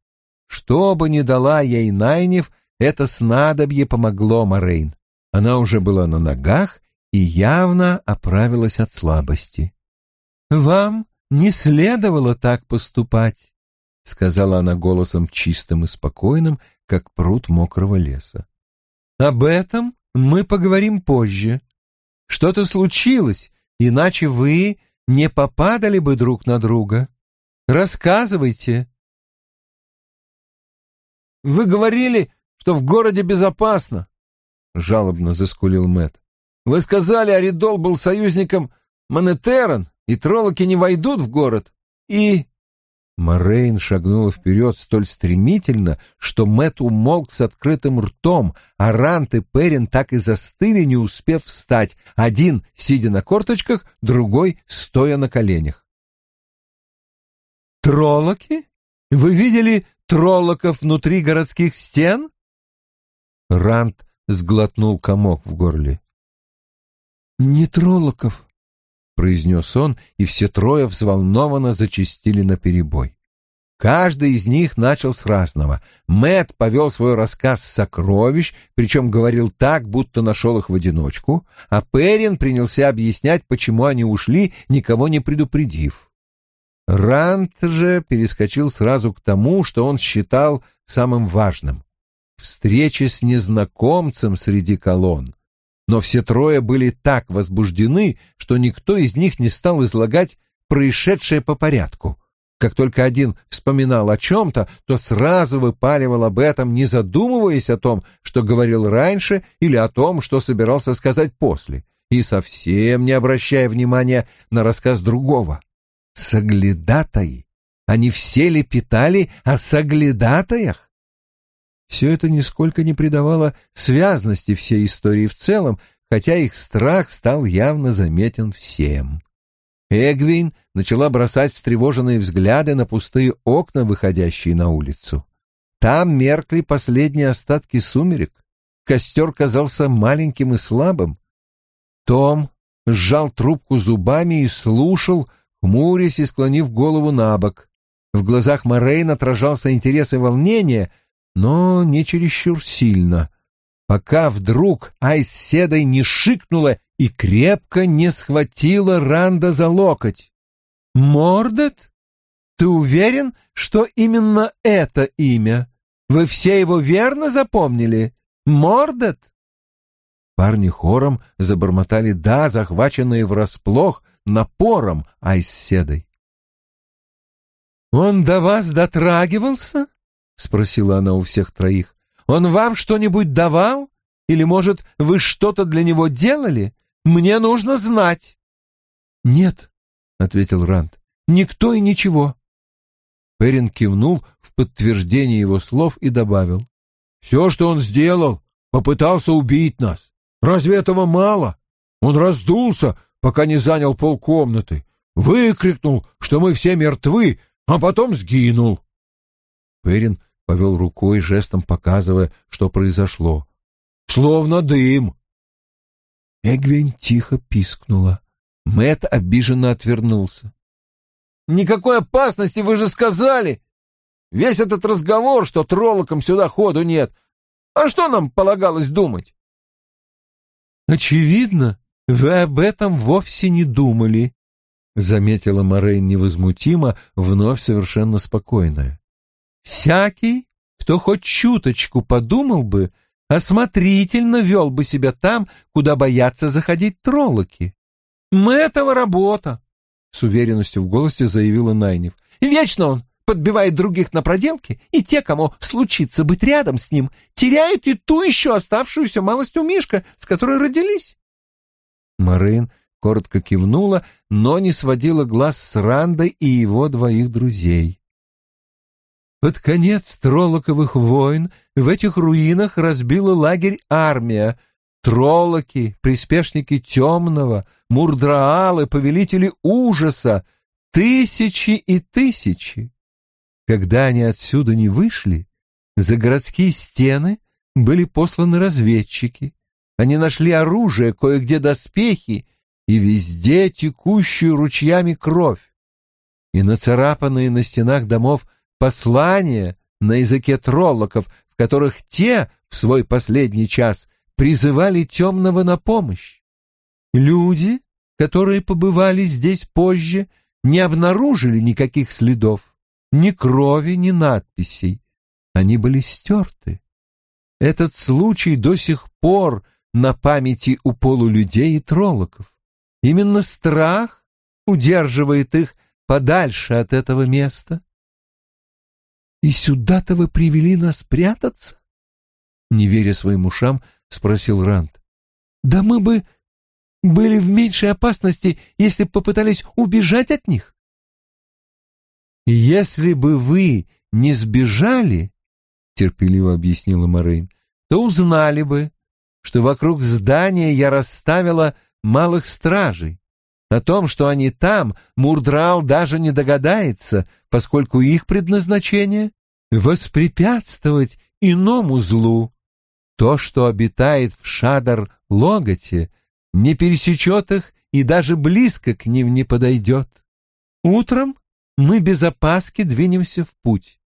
Что бы ни дала ей Найнев, это снадобье помогло Морейн. Она уже была на ногах и явно оправилась от слабости. «Вам не следовало так поступать», — сказала она голосом чистым и спокойным, как пруд мокрого леса. Об этом мы поговорим позже. Что-то случилось, иначе вы не попадали бы друг на друга. Рассказывайте. Вы говорили, что в городе безопасно, жалобно заскулил Мэт. Вы сказали, Аридол был союзником Монетерон, и троллоки не войдут в город. И Морейн шагнула вперед столь стремительно, что Мэт умолк с открытым ртом, а Рант и Перин так и застыли, не успев встать, один сидя на корточках, другой стоя на коленях. «Троллоки? Вы видели троллоков внутри городских стен?» Рант сглотнул комок в горле. «Не троллоков», произнес он, и все трое взволнованно зачистили на перебой. Каждый из них начал с разного. Мэт повел свой рассказ с сокровищ, причем говорил так, будто нашел их в одиночку, а Перин принялся объяснять, почему они ушли, никого не предупредив. Рант же перескочил сразу к тому, что он считал самым важным — встрече с незнакомцем среди колонн но все трое были так возбуждены, что никто из них не стал излагать происшедшее по порядку. Как только один вспоминал о чем-то, то сразу выпаливал об этом, не задумываясь о том, что говорил раньше, или о том, что собирался сказать после, и совсем не обращая внимания на рассказ другого. Соглядатаи! Они все лепетали о соглядатаях? Все это нисколько не придавало связности всей истории в целом, хотя их страх стал явно заметен всем. Эгвин начала бросать встревоженные взгляды на пустые окна, выходящие на улицу. Там меркли последние остатки сумерек. Костер казался маленьким и слабым. Том сжал трубку зубами и слушал, хмурясь и склонив голову на бок. В глазах Морейн отражался интерес и волнение — но не чересчур сильно, пока вдруг Айс Седой не шикнула и крепко не схватила Ранда за локоть. «Мордет? Ты уверен, что именно это имя? Вы все его верно запомнили? Мордет?» Парни хором забормотали «да», захваченные врасплох напором Айсседой. «Он до вас дотрагивался?» — спросила она у всех троих. «Он вам что-нибудь давал? Или, может, вы что-то для него делали? Мне нужно знать». «Нет», — ответил Ранд, — «никто и ничего». Перин кивнул в подтверждение его слов и добавил. «Все, что он сделал, попытался убить нас. Разве этого мало? Он раздулся, пока не занял полкомнаты, выкрикнул, что мы все мертвы, а потом сгинул». Перин повел рукой, жестом показывая, что произошло. «Словно дым». Эгвин тихо пискнула. Мэт обиженно отвернулся. Никакой опасности, вы же сказали. Весь этот разговор, что троллокам сюда ходу нет. А что нам полагалось думать? Очевидно, вы об этом вовсе не думали, заметила Морейн невозмутимо, вновь совершенно спокойная. Всякий, кто хоть чуточку подумал бы, осмотрительно вел бы себя там, куда боятся заходить троллоки. Мы этого работа. — с уверенностью в голосе заявила Найнев. «Вечно он подбивает других на проделки, и те, кому случится быть рядом с ним, теряют и ту еще оставшуюся малость у Мишка, с которой родились». Марин коротко кивнула, но не сводила глаз с Рандой и его двоих друзей. Под конец Троллоковых войн в этих руинах разбила лагерь армия, Троллоки, приспешники темного, мурдраалы, повелители ужаса, тысячи и тысячи. Когда они отсюда не вышли, за городские стены были посланы разведчики. Они нашли оружие, кое-где доспехи и везде текущую ручьями кровь. И нацарапанные на стенах домов послания на языке троллоков, в которых те в свой последний час призывали темного на помощь. Люди, которые побывали здесь позже, не обнаружили никаких следов, ни крови, ни надписей. Они были стерты. Этот случай до сих пор на памяти у полулюдей и троллоков. Именно страх удерживает их подальше от этого места. «И сюда-то вы привели нас прятаться?» Не веря своим ушам, — спросил Ранд. «Да мы бы были в меньшей опасности, если бы попытались убежать от них». «Если бы вы не сбежали, — терпеливо объяснила Морейн, — то узнали бы, что вокруг здания я расставила малых стражей. О том, что они там, Мурдрал даже не догадается, поскольку их предназначение — воспрепятствовать иному злу, то, что обитает в Шадар-Логоте, не пересечет их и даже близко к ним не подойдет. Утром мы без опаски двинемся в путь.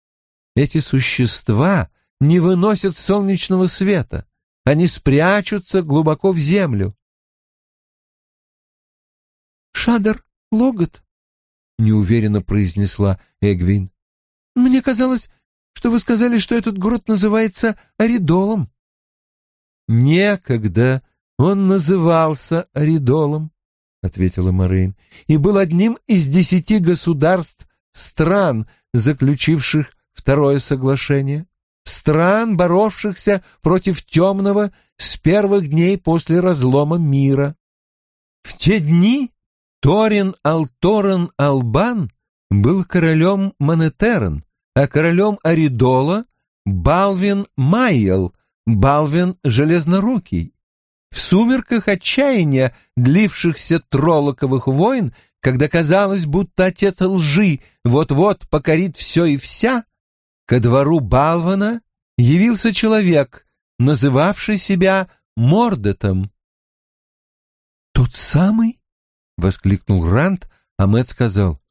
Эти существа не выносят солнечного света, они спрячутся глубоко в землю. «Шадар Логот», — неуверенно произнесла Эгвин. «Мне казалось, что вы сказали, что этот город называется Аридолом». Некогда он назывался Аридолом, ответила Морейн, и был одним из десяти государств стран, заключивших второе соглашение, стран, боровшихся против темного с первых дней после разлома мира. В те дни Торин Алторен Албан был королем Монетерен, а королем Аридола — Балвин Майел, Балвин Железнорукий. В сумерках отчаяния, длившихся троллоковых войн, когда казалось, будто отец лжи вот-вот покорит все и вся, ко двору Балвана явился человек, называвший себя Мордетом. «Тот самый?» — воскликнул Рант, а Мэтт сказал.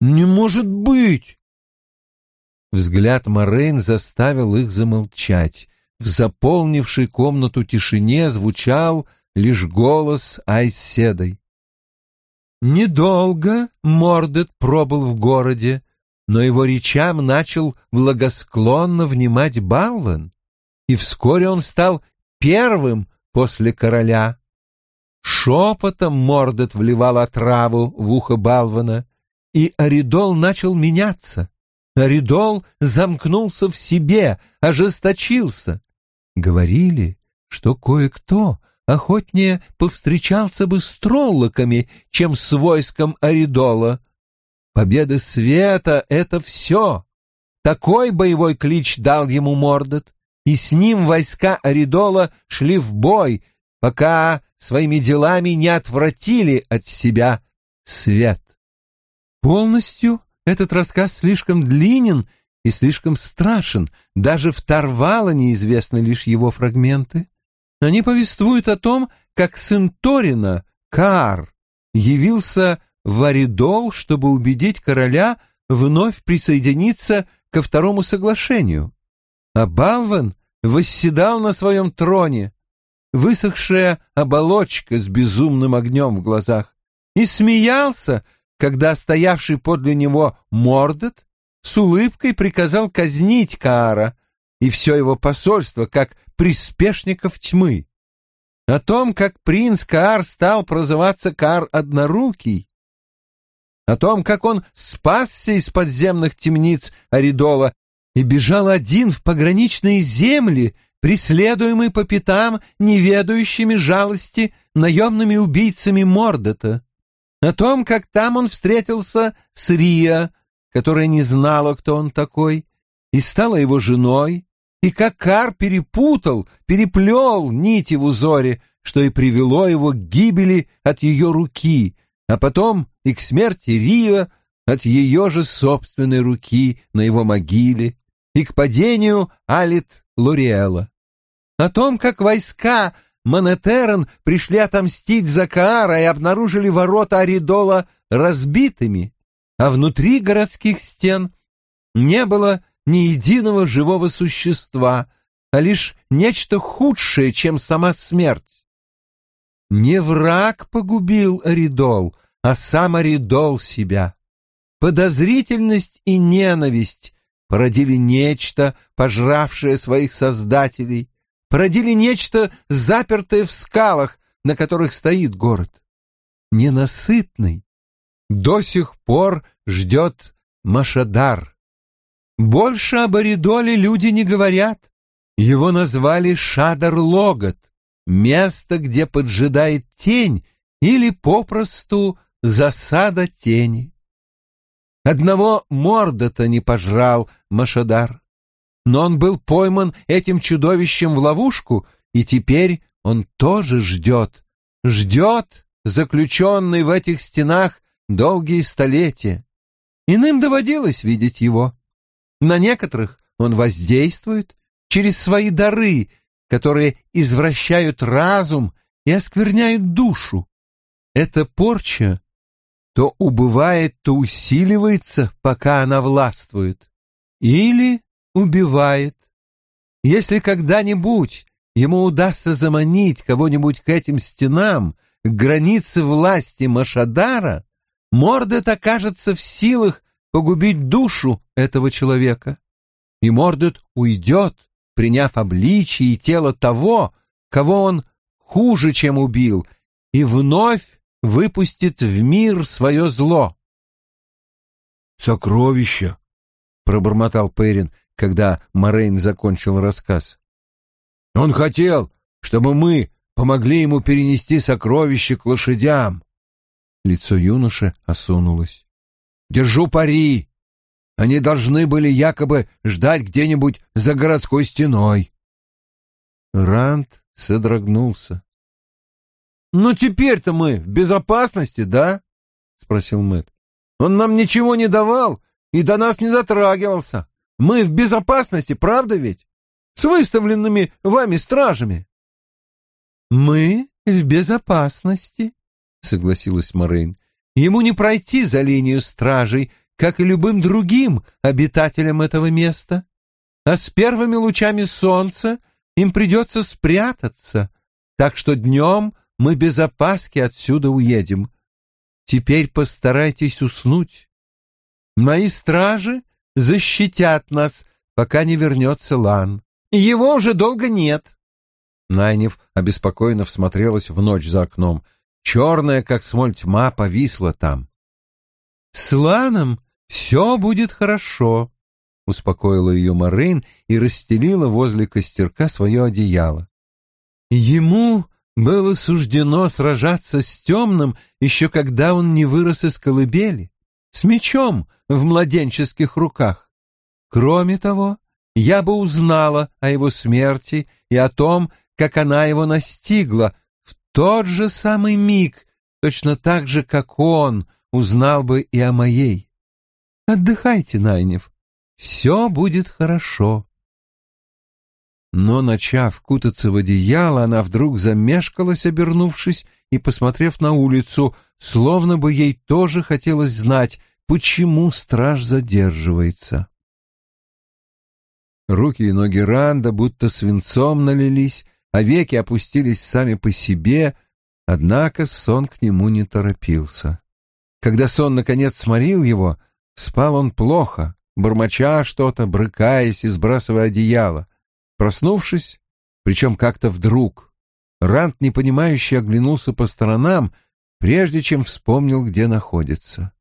«Не может быть!» Взгляд Морейн заставил их замолчать. В заполнившей комнату тишине звучал лишь голос Айседой. Недолго Мордет пробыл в городе, но его речам начал благосклонно внимать Балвен, и вскоре он стал первым после короля. Шепотом Мордот вливал отраву в ухо Балвана, и Аридол начал меняться. Аридол замкнулся в себе, ожесточился. Говорили, что кое-кто охотнее повстречался бы с троллоками, чем с войском Аридола. Победа света — это все. Такой боевой клич дал ему Мордот, и с ним войска Аридола шли в бой, пока своими делами не отвратили от себя свет. Полностью этот рассказ слишком длинен и слишком страшен, даже в Тарвала неизвестны лишь его фрагменты. Они повествуют о том, как сын Торина, Каар, явился в Аридол, чтобы убедить короля вновь присоединиться ко второму соглашению. А Балван восседал на своем троне, высохшая оболочка с безумным огнем в глазах, и смеялся, когда стоявший подле него Мордот с улыбкой приказал казнить Каара и все его посольство как приспешников тьмы. О том, как принц Каар стал прозываться Каар Однорукий, о том, как он спасся из подземных темниц Аридола и бежал один в пограничные земли, преследуемый по пятам неведающими жалости наемными убийцами Мордота, о том, как там он встретился с Рия, которая не знала, кто он такой, и стала его женой, и как Кар перепутал, переплел нити в узоре, что и привело его к гибели от ее руки, а потом и к смерти Рио от ее же собственной руки на его могиле, и к падению Алит Лориэла. О том, как войска Монетерн пришли отомстить за Каара и обнаружили ворота Аридола разбитыми, а внутри городских стен не было ни единого живого существа, а лишь нечто худшее, чем сама смерть. Не враг погубил Аридол, а сам себя. Подозрительность и ненависть породили нечто, пожравшее своих создателей, породили нечто, запертое в скалах, на которых стоит город. Ненасытный, до сих пор ждет Машадар. Больше об Аридоле люди не говорят. Его назвали Шадар-Логот, место, где поджидает тень или попросту засада тени. Одного морда-то не пожрал Машадар, но он был пойман этим чудовищем в ловушку, и теперь он тоже ждет, ждет, заключенный в этих стенах долгие столетия. Иным доводилось видеть его. На некоторых он воздействует через свои дары, которые извращают разум и оскверняют душу. Эта порча то убывает, то усиливается, пока она властвует, или убивает. Если когда-нибудь ему удастся заманить кого-нибудь к этим стенам, к границе власти Машадара, Мордет окажется в силах погубить душу этого человека. И Мордет уйдет, приняв обличие и тело того, кого он хуже, чем убил, и вновь выпустит в мир свое зло. «Сокровища!» — пробормотал Перин, когда Морейн закончил рассказ. «Он хотел, чтобы мы помогли ему перенести сокровища к лошадям». Лицо юноши осунулось. «Держу пари. Они должны были якобы ждать где-нибудь за городской стеной». Ранд содрогнулся. «Ну теперь-то мы в безопасности, да?» — спросил Мэт. «Он нам ничего не давал и до нас не дотрагивался. Мы в безопасности, правда ведь? С выставленными вами стражами». «Мы в безопасности», — согласилась Морейн. «Ему не пройти за линию стражей, как и любым другим обитателям этого места. А с первыми лучами солнца им придется спрятаться, так что днем мы без опаски отсюда уедем. Теперь постарайтесь уснуть. Мои стражи защитят нас, пока не вернется Лан. Его уже долго нет. Найнев обеспокоенно всмотрелась в ночь за окном. Черная, как смоль тьма, повисла там. «С Ланом все будет хорошо», — успокоила ее Морейн и расстелила возле костерка свое одеяло. «Ему было суждено сражаться с темным еще когда он не вырос из колыбели, с мечом в младенческих руках. Кроме того, я бы узнала о его смерти и о том, как она его настигла в тот же самый миг, точно так же, как он узнал бы и о моей. Отдыхайте, Найнев, все будет хорошо. Но, начав кутаться в одеяло, она вдруг замешкалась, обернувшись и посмотрев на улицу, словно бы ей тоже хотелось знать, почему страж задерживается. Руки и ноги Ранда будто свинцом налились, а веки опустились сами по себе, однако сон к нему не торопился. Когда сон, наконец, сморил его, спал он плохо, бормоча что-то, брыкаясь и сбрасывая одеяло. Проснувшись, причем как-то вдруг, Ранд, непонимающе, оглянулся по сторонам, прежде чем вспомнил, где находится.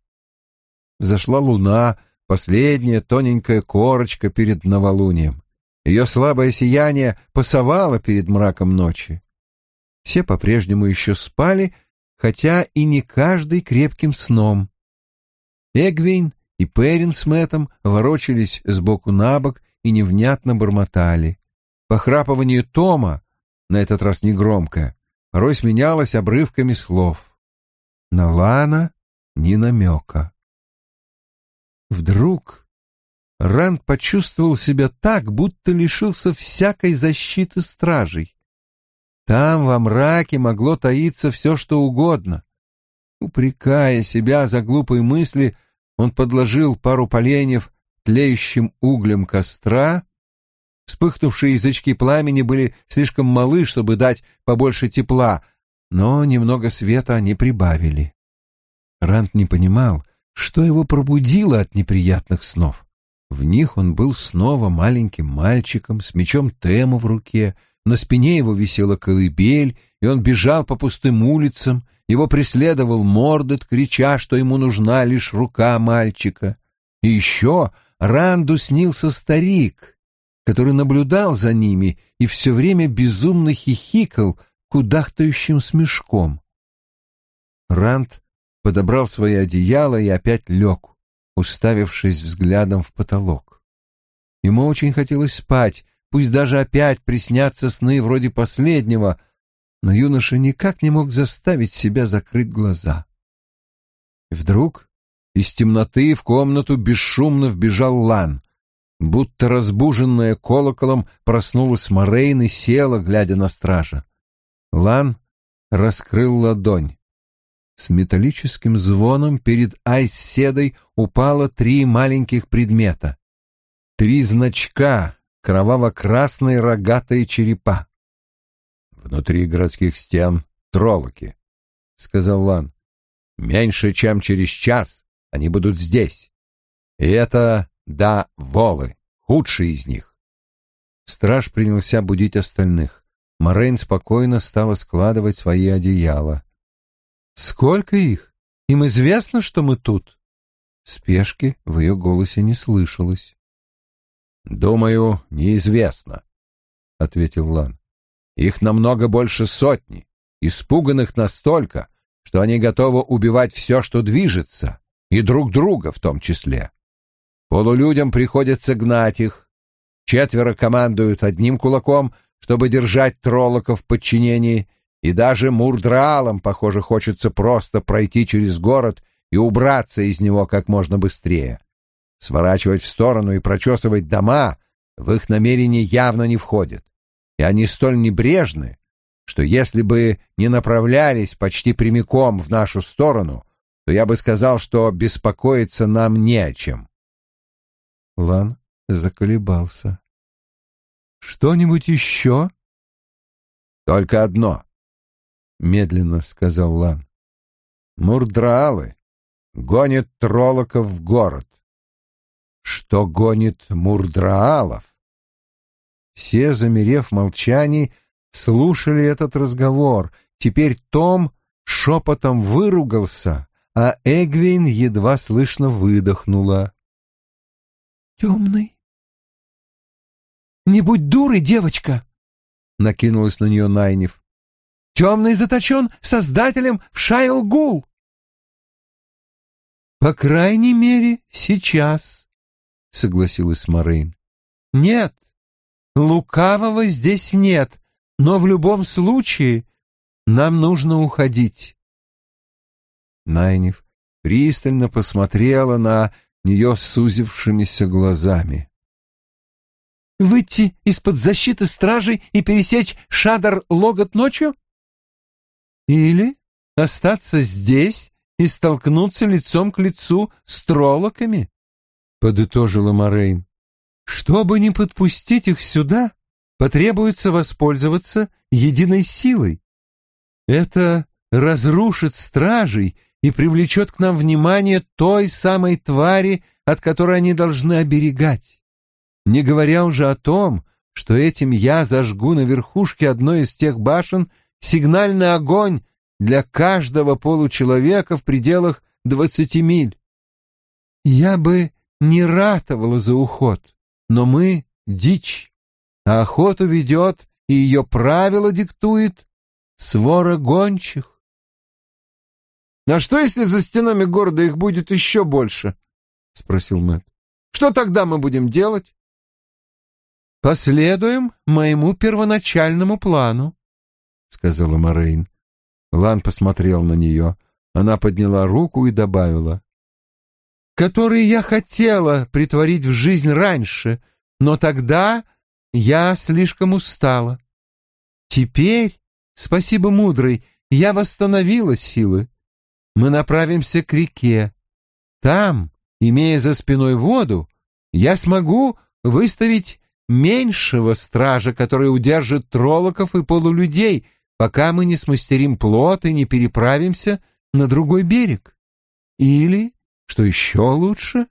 Зашла луна, последняя тоненькая корочка перед новолунием. Ее слабое сияние пасовало перед мраком ночи. Все по-прежнему еще спали, хотя и не каждый крепким сном. Эгвин и Перин с Мэттом ворочались сбоку на бок и невнятно бормотали. Похрапывание Тома, на этот раз негромкое, порой сменялось обрывками слов. На Лана ни намека. Вдруг Ранд почувствовал себя так, будто лишился всякой защиты стражей. Там, во мраке, могло таиться все, что угодно. Упрекая себя за глупые мысли, он подложил пару поленьев тлеющим углем костра. Вспыхнувшие язычки пламени были слишком малы, чтобы дать побольше тепла, но немного света они прибавили. Ранд не понимал, что его пробудило от неприятных снов. В них он был снова маленьким мальчиком с мечом Тему в руке, на спине его висела колыбель, и он бежал по пустым улицам, его преследовал Мордет, крича, что ему нужна лишь рука мальчика. И еще Ранду снился старик, который наблюдал за ними и все время безумно хихикал кудахтающим смешком. Ранд подобрал свои одеяла и опять лег, уставившись взглядом в потолок. Ему очень хотелось спать, пусть даже опять приснятся сны вроде последнего, но юноша никак не мог заставить себя закрыть глаза. И вдруг из темноты в комнату бесшумно вбежал Лан. Будто разбуженная колоколом проснулась Морейн и села, глядя на стража. Лан раскрыл ладонь. С металлическим звоном перед Айседой упало три маленьких предмета. Три значка, кроваво-красные рогатые черепа. «Внутри городских стен троллоки», — сказал Лан. «Меньше, чем через час они будут здесь. И это, да, волы, худшие из них». Страж принялся будить остальных. Морейн спокойно стала складывать свои одеяла. Сколько их? Им известно, что мы тут? Спешки в ее голосе не слышалось. Думаю, неизвестно, ответил Лан. Их намного больше сотни, испуганных настолько, что они готовы убивать все, что движется, и друг друга в том числе. Полулюдям приходится гнать их. Четверо командуют одним кулаком, чтобы держать троллоков в подчинении, и даже мурдралам, похоже, хочется просто пройти через город и убраться из него как можно быстрее. Сворачивать в сторону и прочесывать дома в их намерение явно не входит. И они столь небрежны, что если бы не направлялись почти прямиком в нашу сторону, то я бы сказал, что беспокоиться нам не о чем. Лан заколебался. «Что-нибудь еще?» «Только одно медленно сказал Лан. Мурдраалы гонят троллоков в город. Что гонит мурдраалов? Все, замерев в молчании, слушали этот разговор. Теперь Том шепотом выругался, а Эгвин едва слышно выдохнула. «Темный?» «Не будь дурой, девочка!» — накинулась на нее Найнев. «Темный заточен создателем в Шайлгул!» «По крайней мере, сейчас», — согласилась Морейн. «Нет, лукавого здесь нет, но в любом случае нам нужно уходить». Найнев пристально посмотрела на нее сузившимися глазами. «Выйти из-под защиты стражей и пересечь Шадар-Логот ночью? Или остаться здесь и столкнуться лицом к лицу с троллоками?» — подытожила Морейн. «Чтобы не подпустить их сюда, потребуется воспользоваться единой силой. Это разрушит стражей и привлечет к нам внимание той самой твари, от которой они должны оберегать. Не говоря уже о том, что этим я зажгу на верхушке одной из тех башен сигнальный огонь для каждого получеловека в пределах двадцати миль. Я бы не ратовала за уход, но мы — дичь, а охоту ведет и ее правила диктует свора гончих. А что, если за стенами города их будет еще больше? — спросил Мэтт. — Что тогда мы будем делать? — Последуем моему первоначальному плану, — сказала Морейн. Лан посмотрел на нее. Она подняла руку и добавила. — Который я хотела притворить в жизнь раньше, но тогда я слишком устала. Теперь, спасибо мудрой, я восстановила силы мы направимся к реке. Там, имея за спиной воду, я смогу выставить меньшего стража, который удержит троллоков и полулюдей, пока мы не смастерим плот и не переправимся на другой берег. Или, что еще лучше,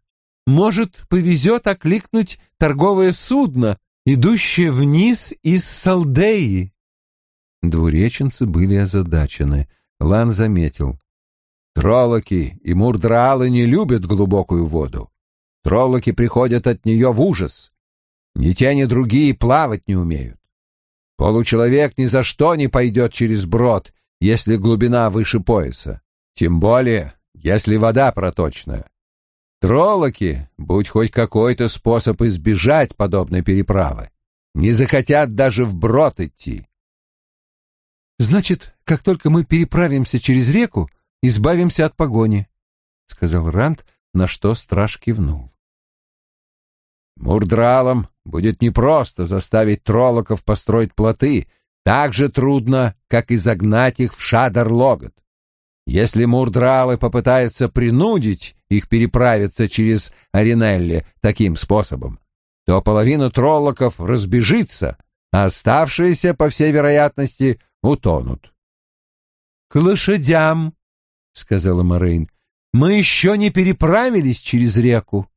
может, повезет окликнуть торговое судно, идущее вниз из Салдеи. Двуреченцы были озадачены. Лан заметил. Троллоки и мурдралы не любят глубокую воду. Троллоки приходят от нее в ужас. Ни те, ни другие плавать не умеют. Получеловек ни за что не пойдет через брод, если глубина выше пояса. Тем более, если вода проточная. Троллоки, будь хоть какой-то способ избежать подобной переправы, не захотят даже в брод идти. Значит, как только мы переправимся через реку, избавимся от погони», — сказал Ранд, на что страж кивнул. «Мурдралам будет непросто заставить троллоков построить плоты, так же трудно, как и загнать их в Шадар-Логот. Если мурдралы попытаются принудить их переправиться через Аринелли таким способом, то половина троллоков разбежится, а оставшиеся, по всей вероятности, утонут. — К лошадям! — сказала Морейн. «Мы еще не переправились через реку».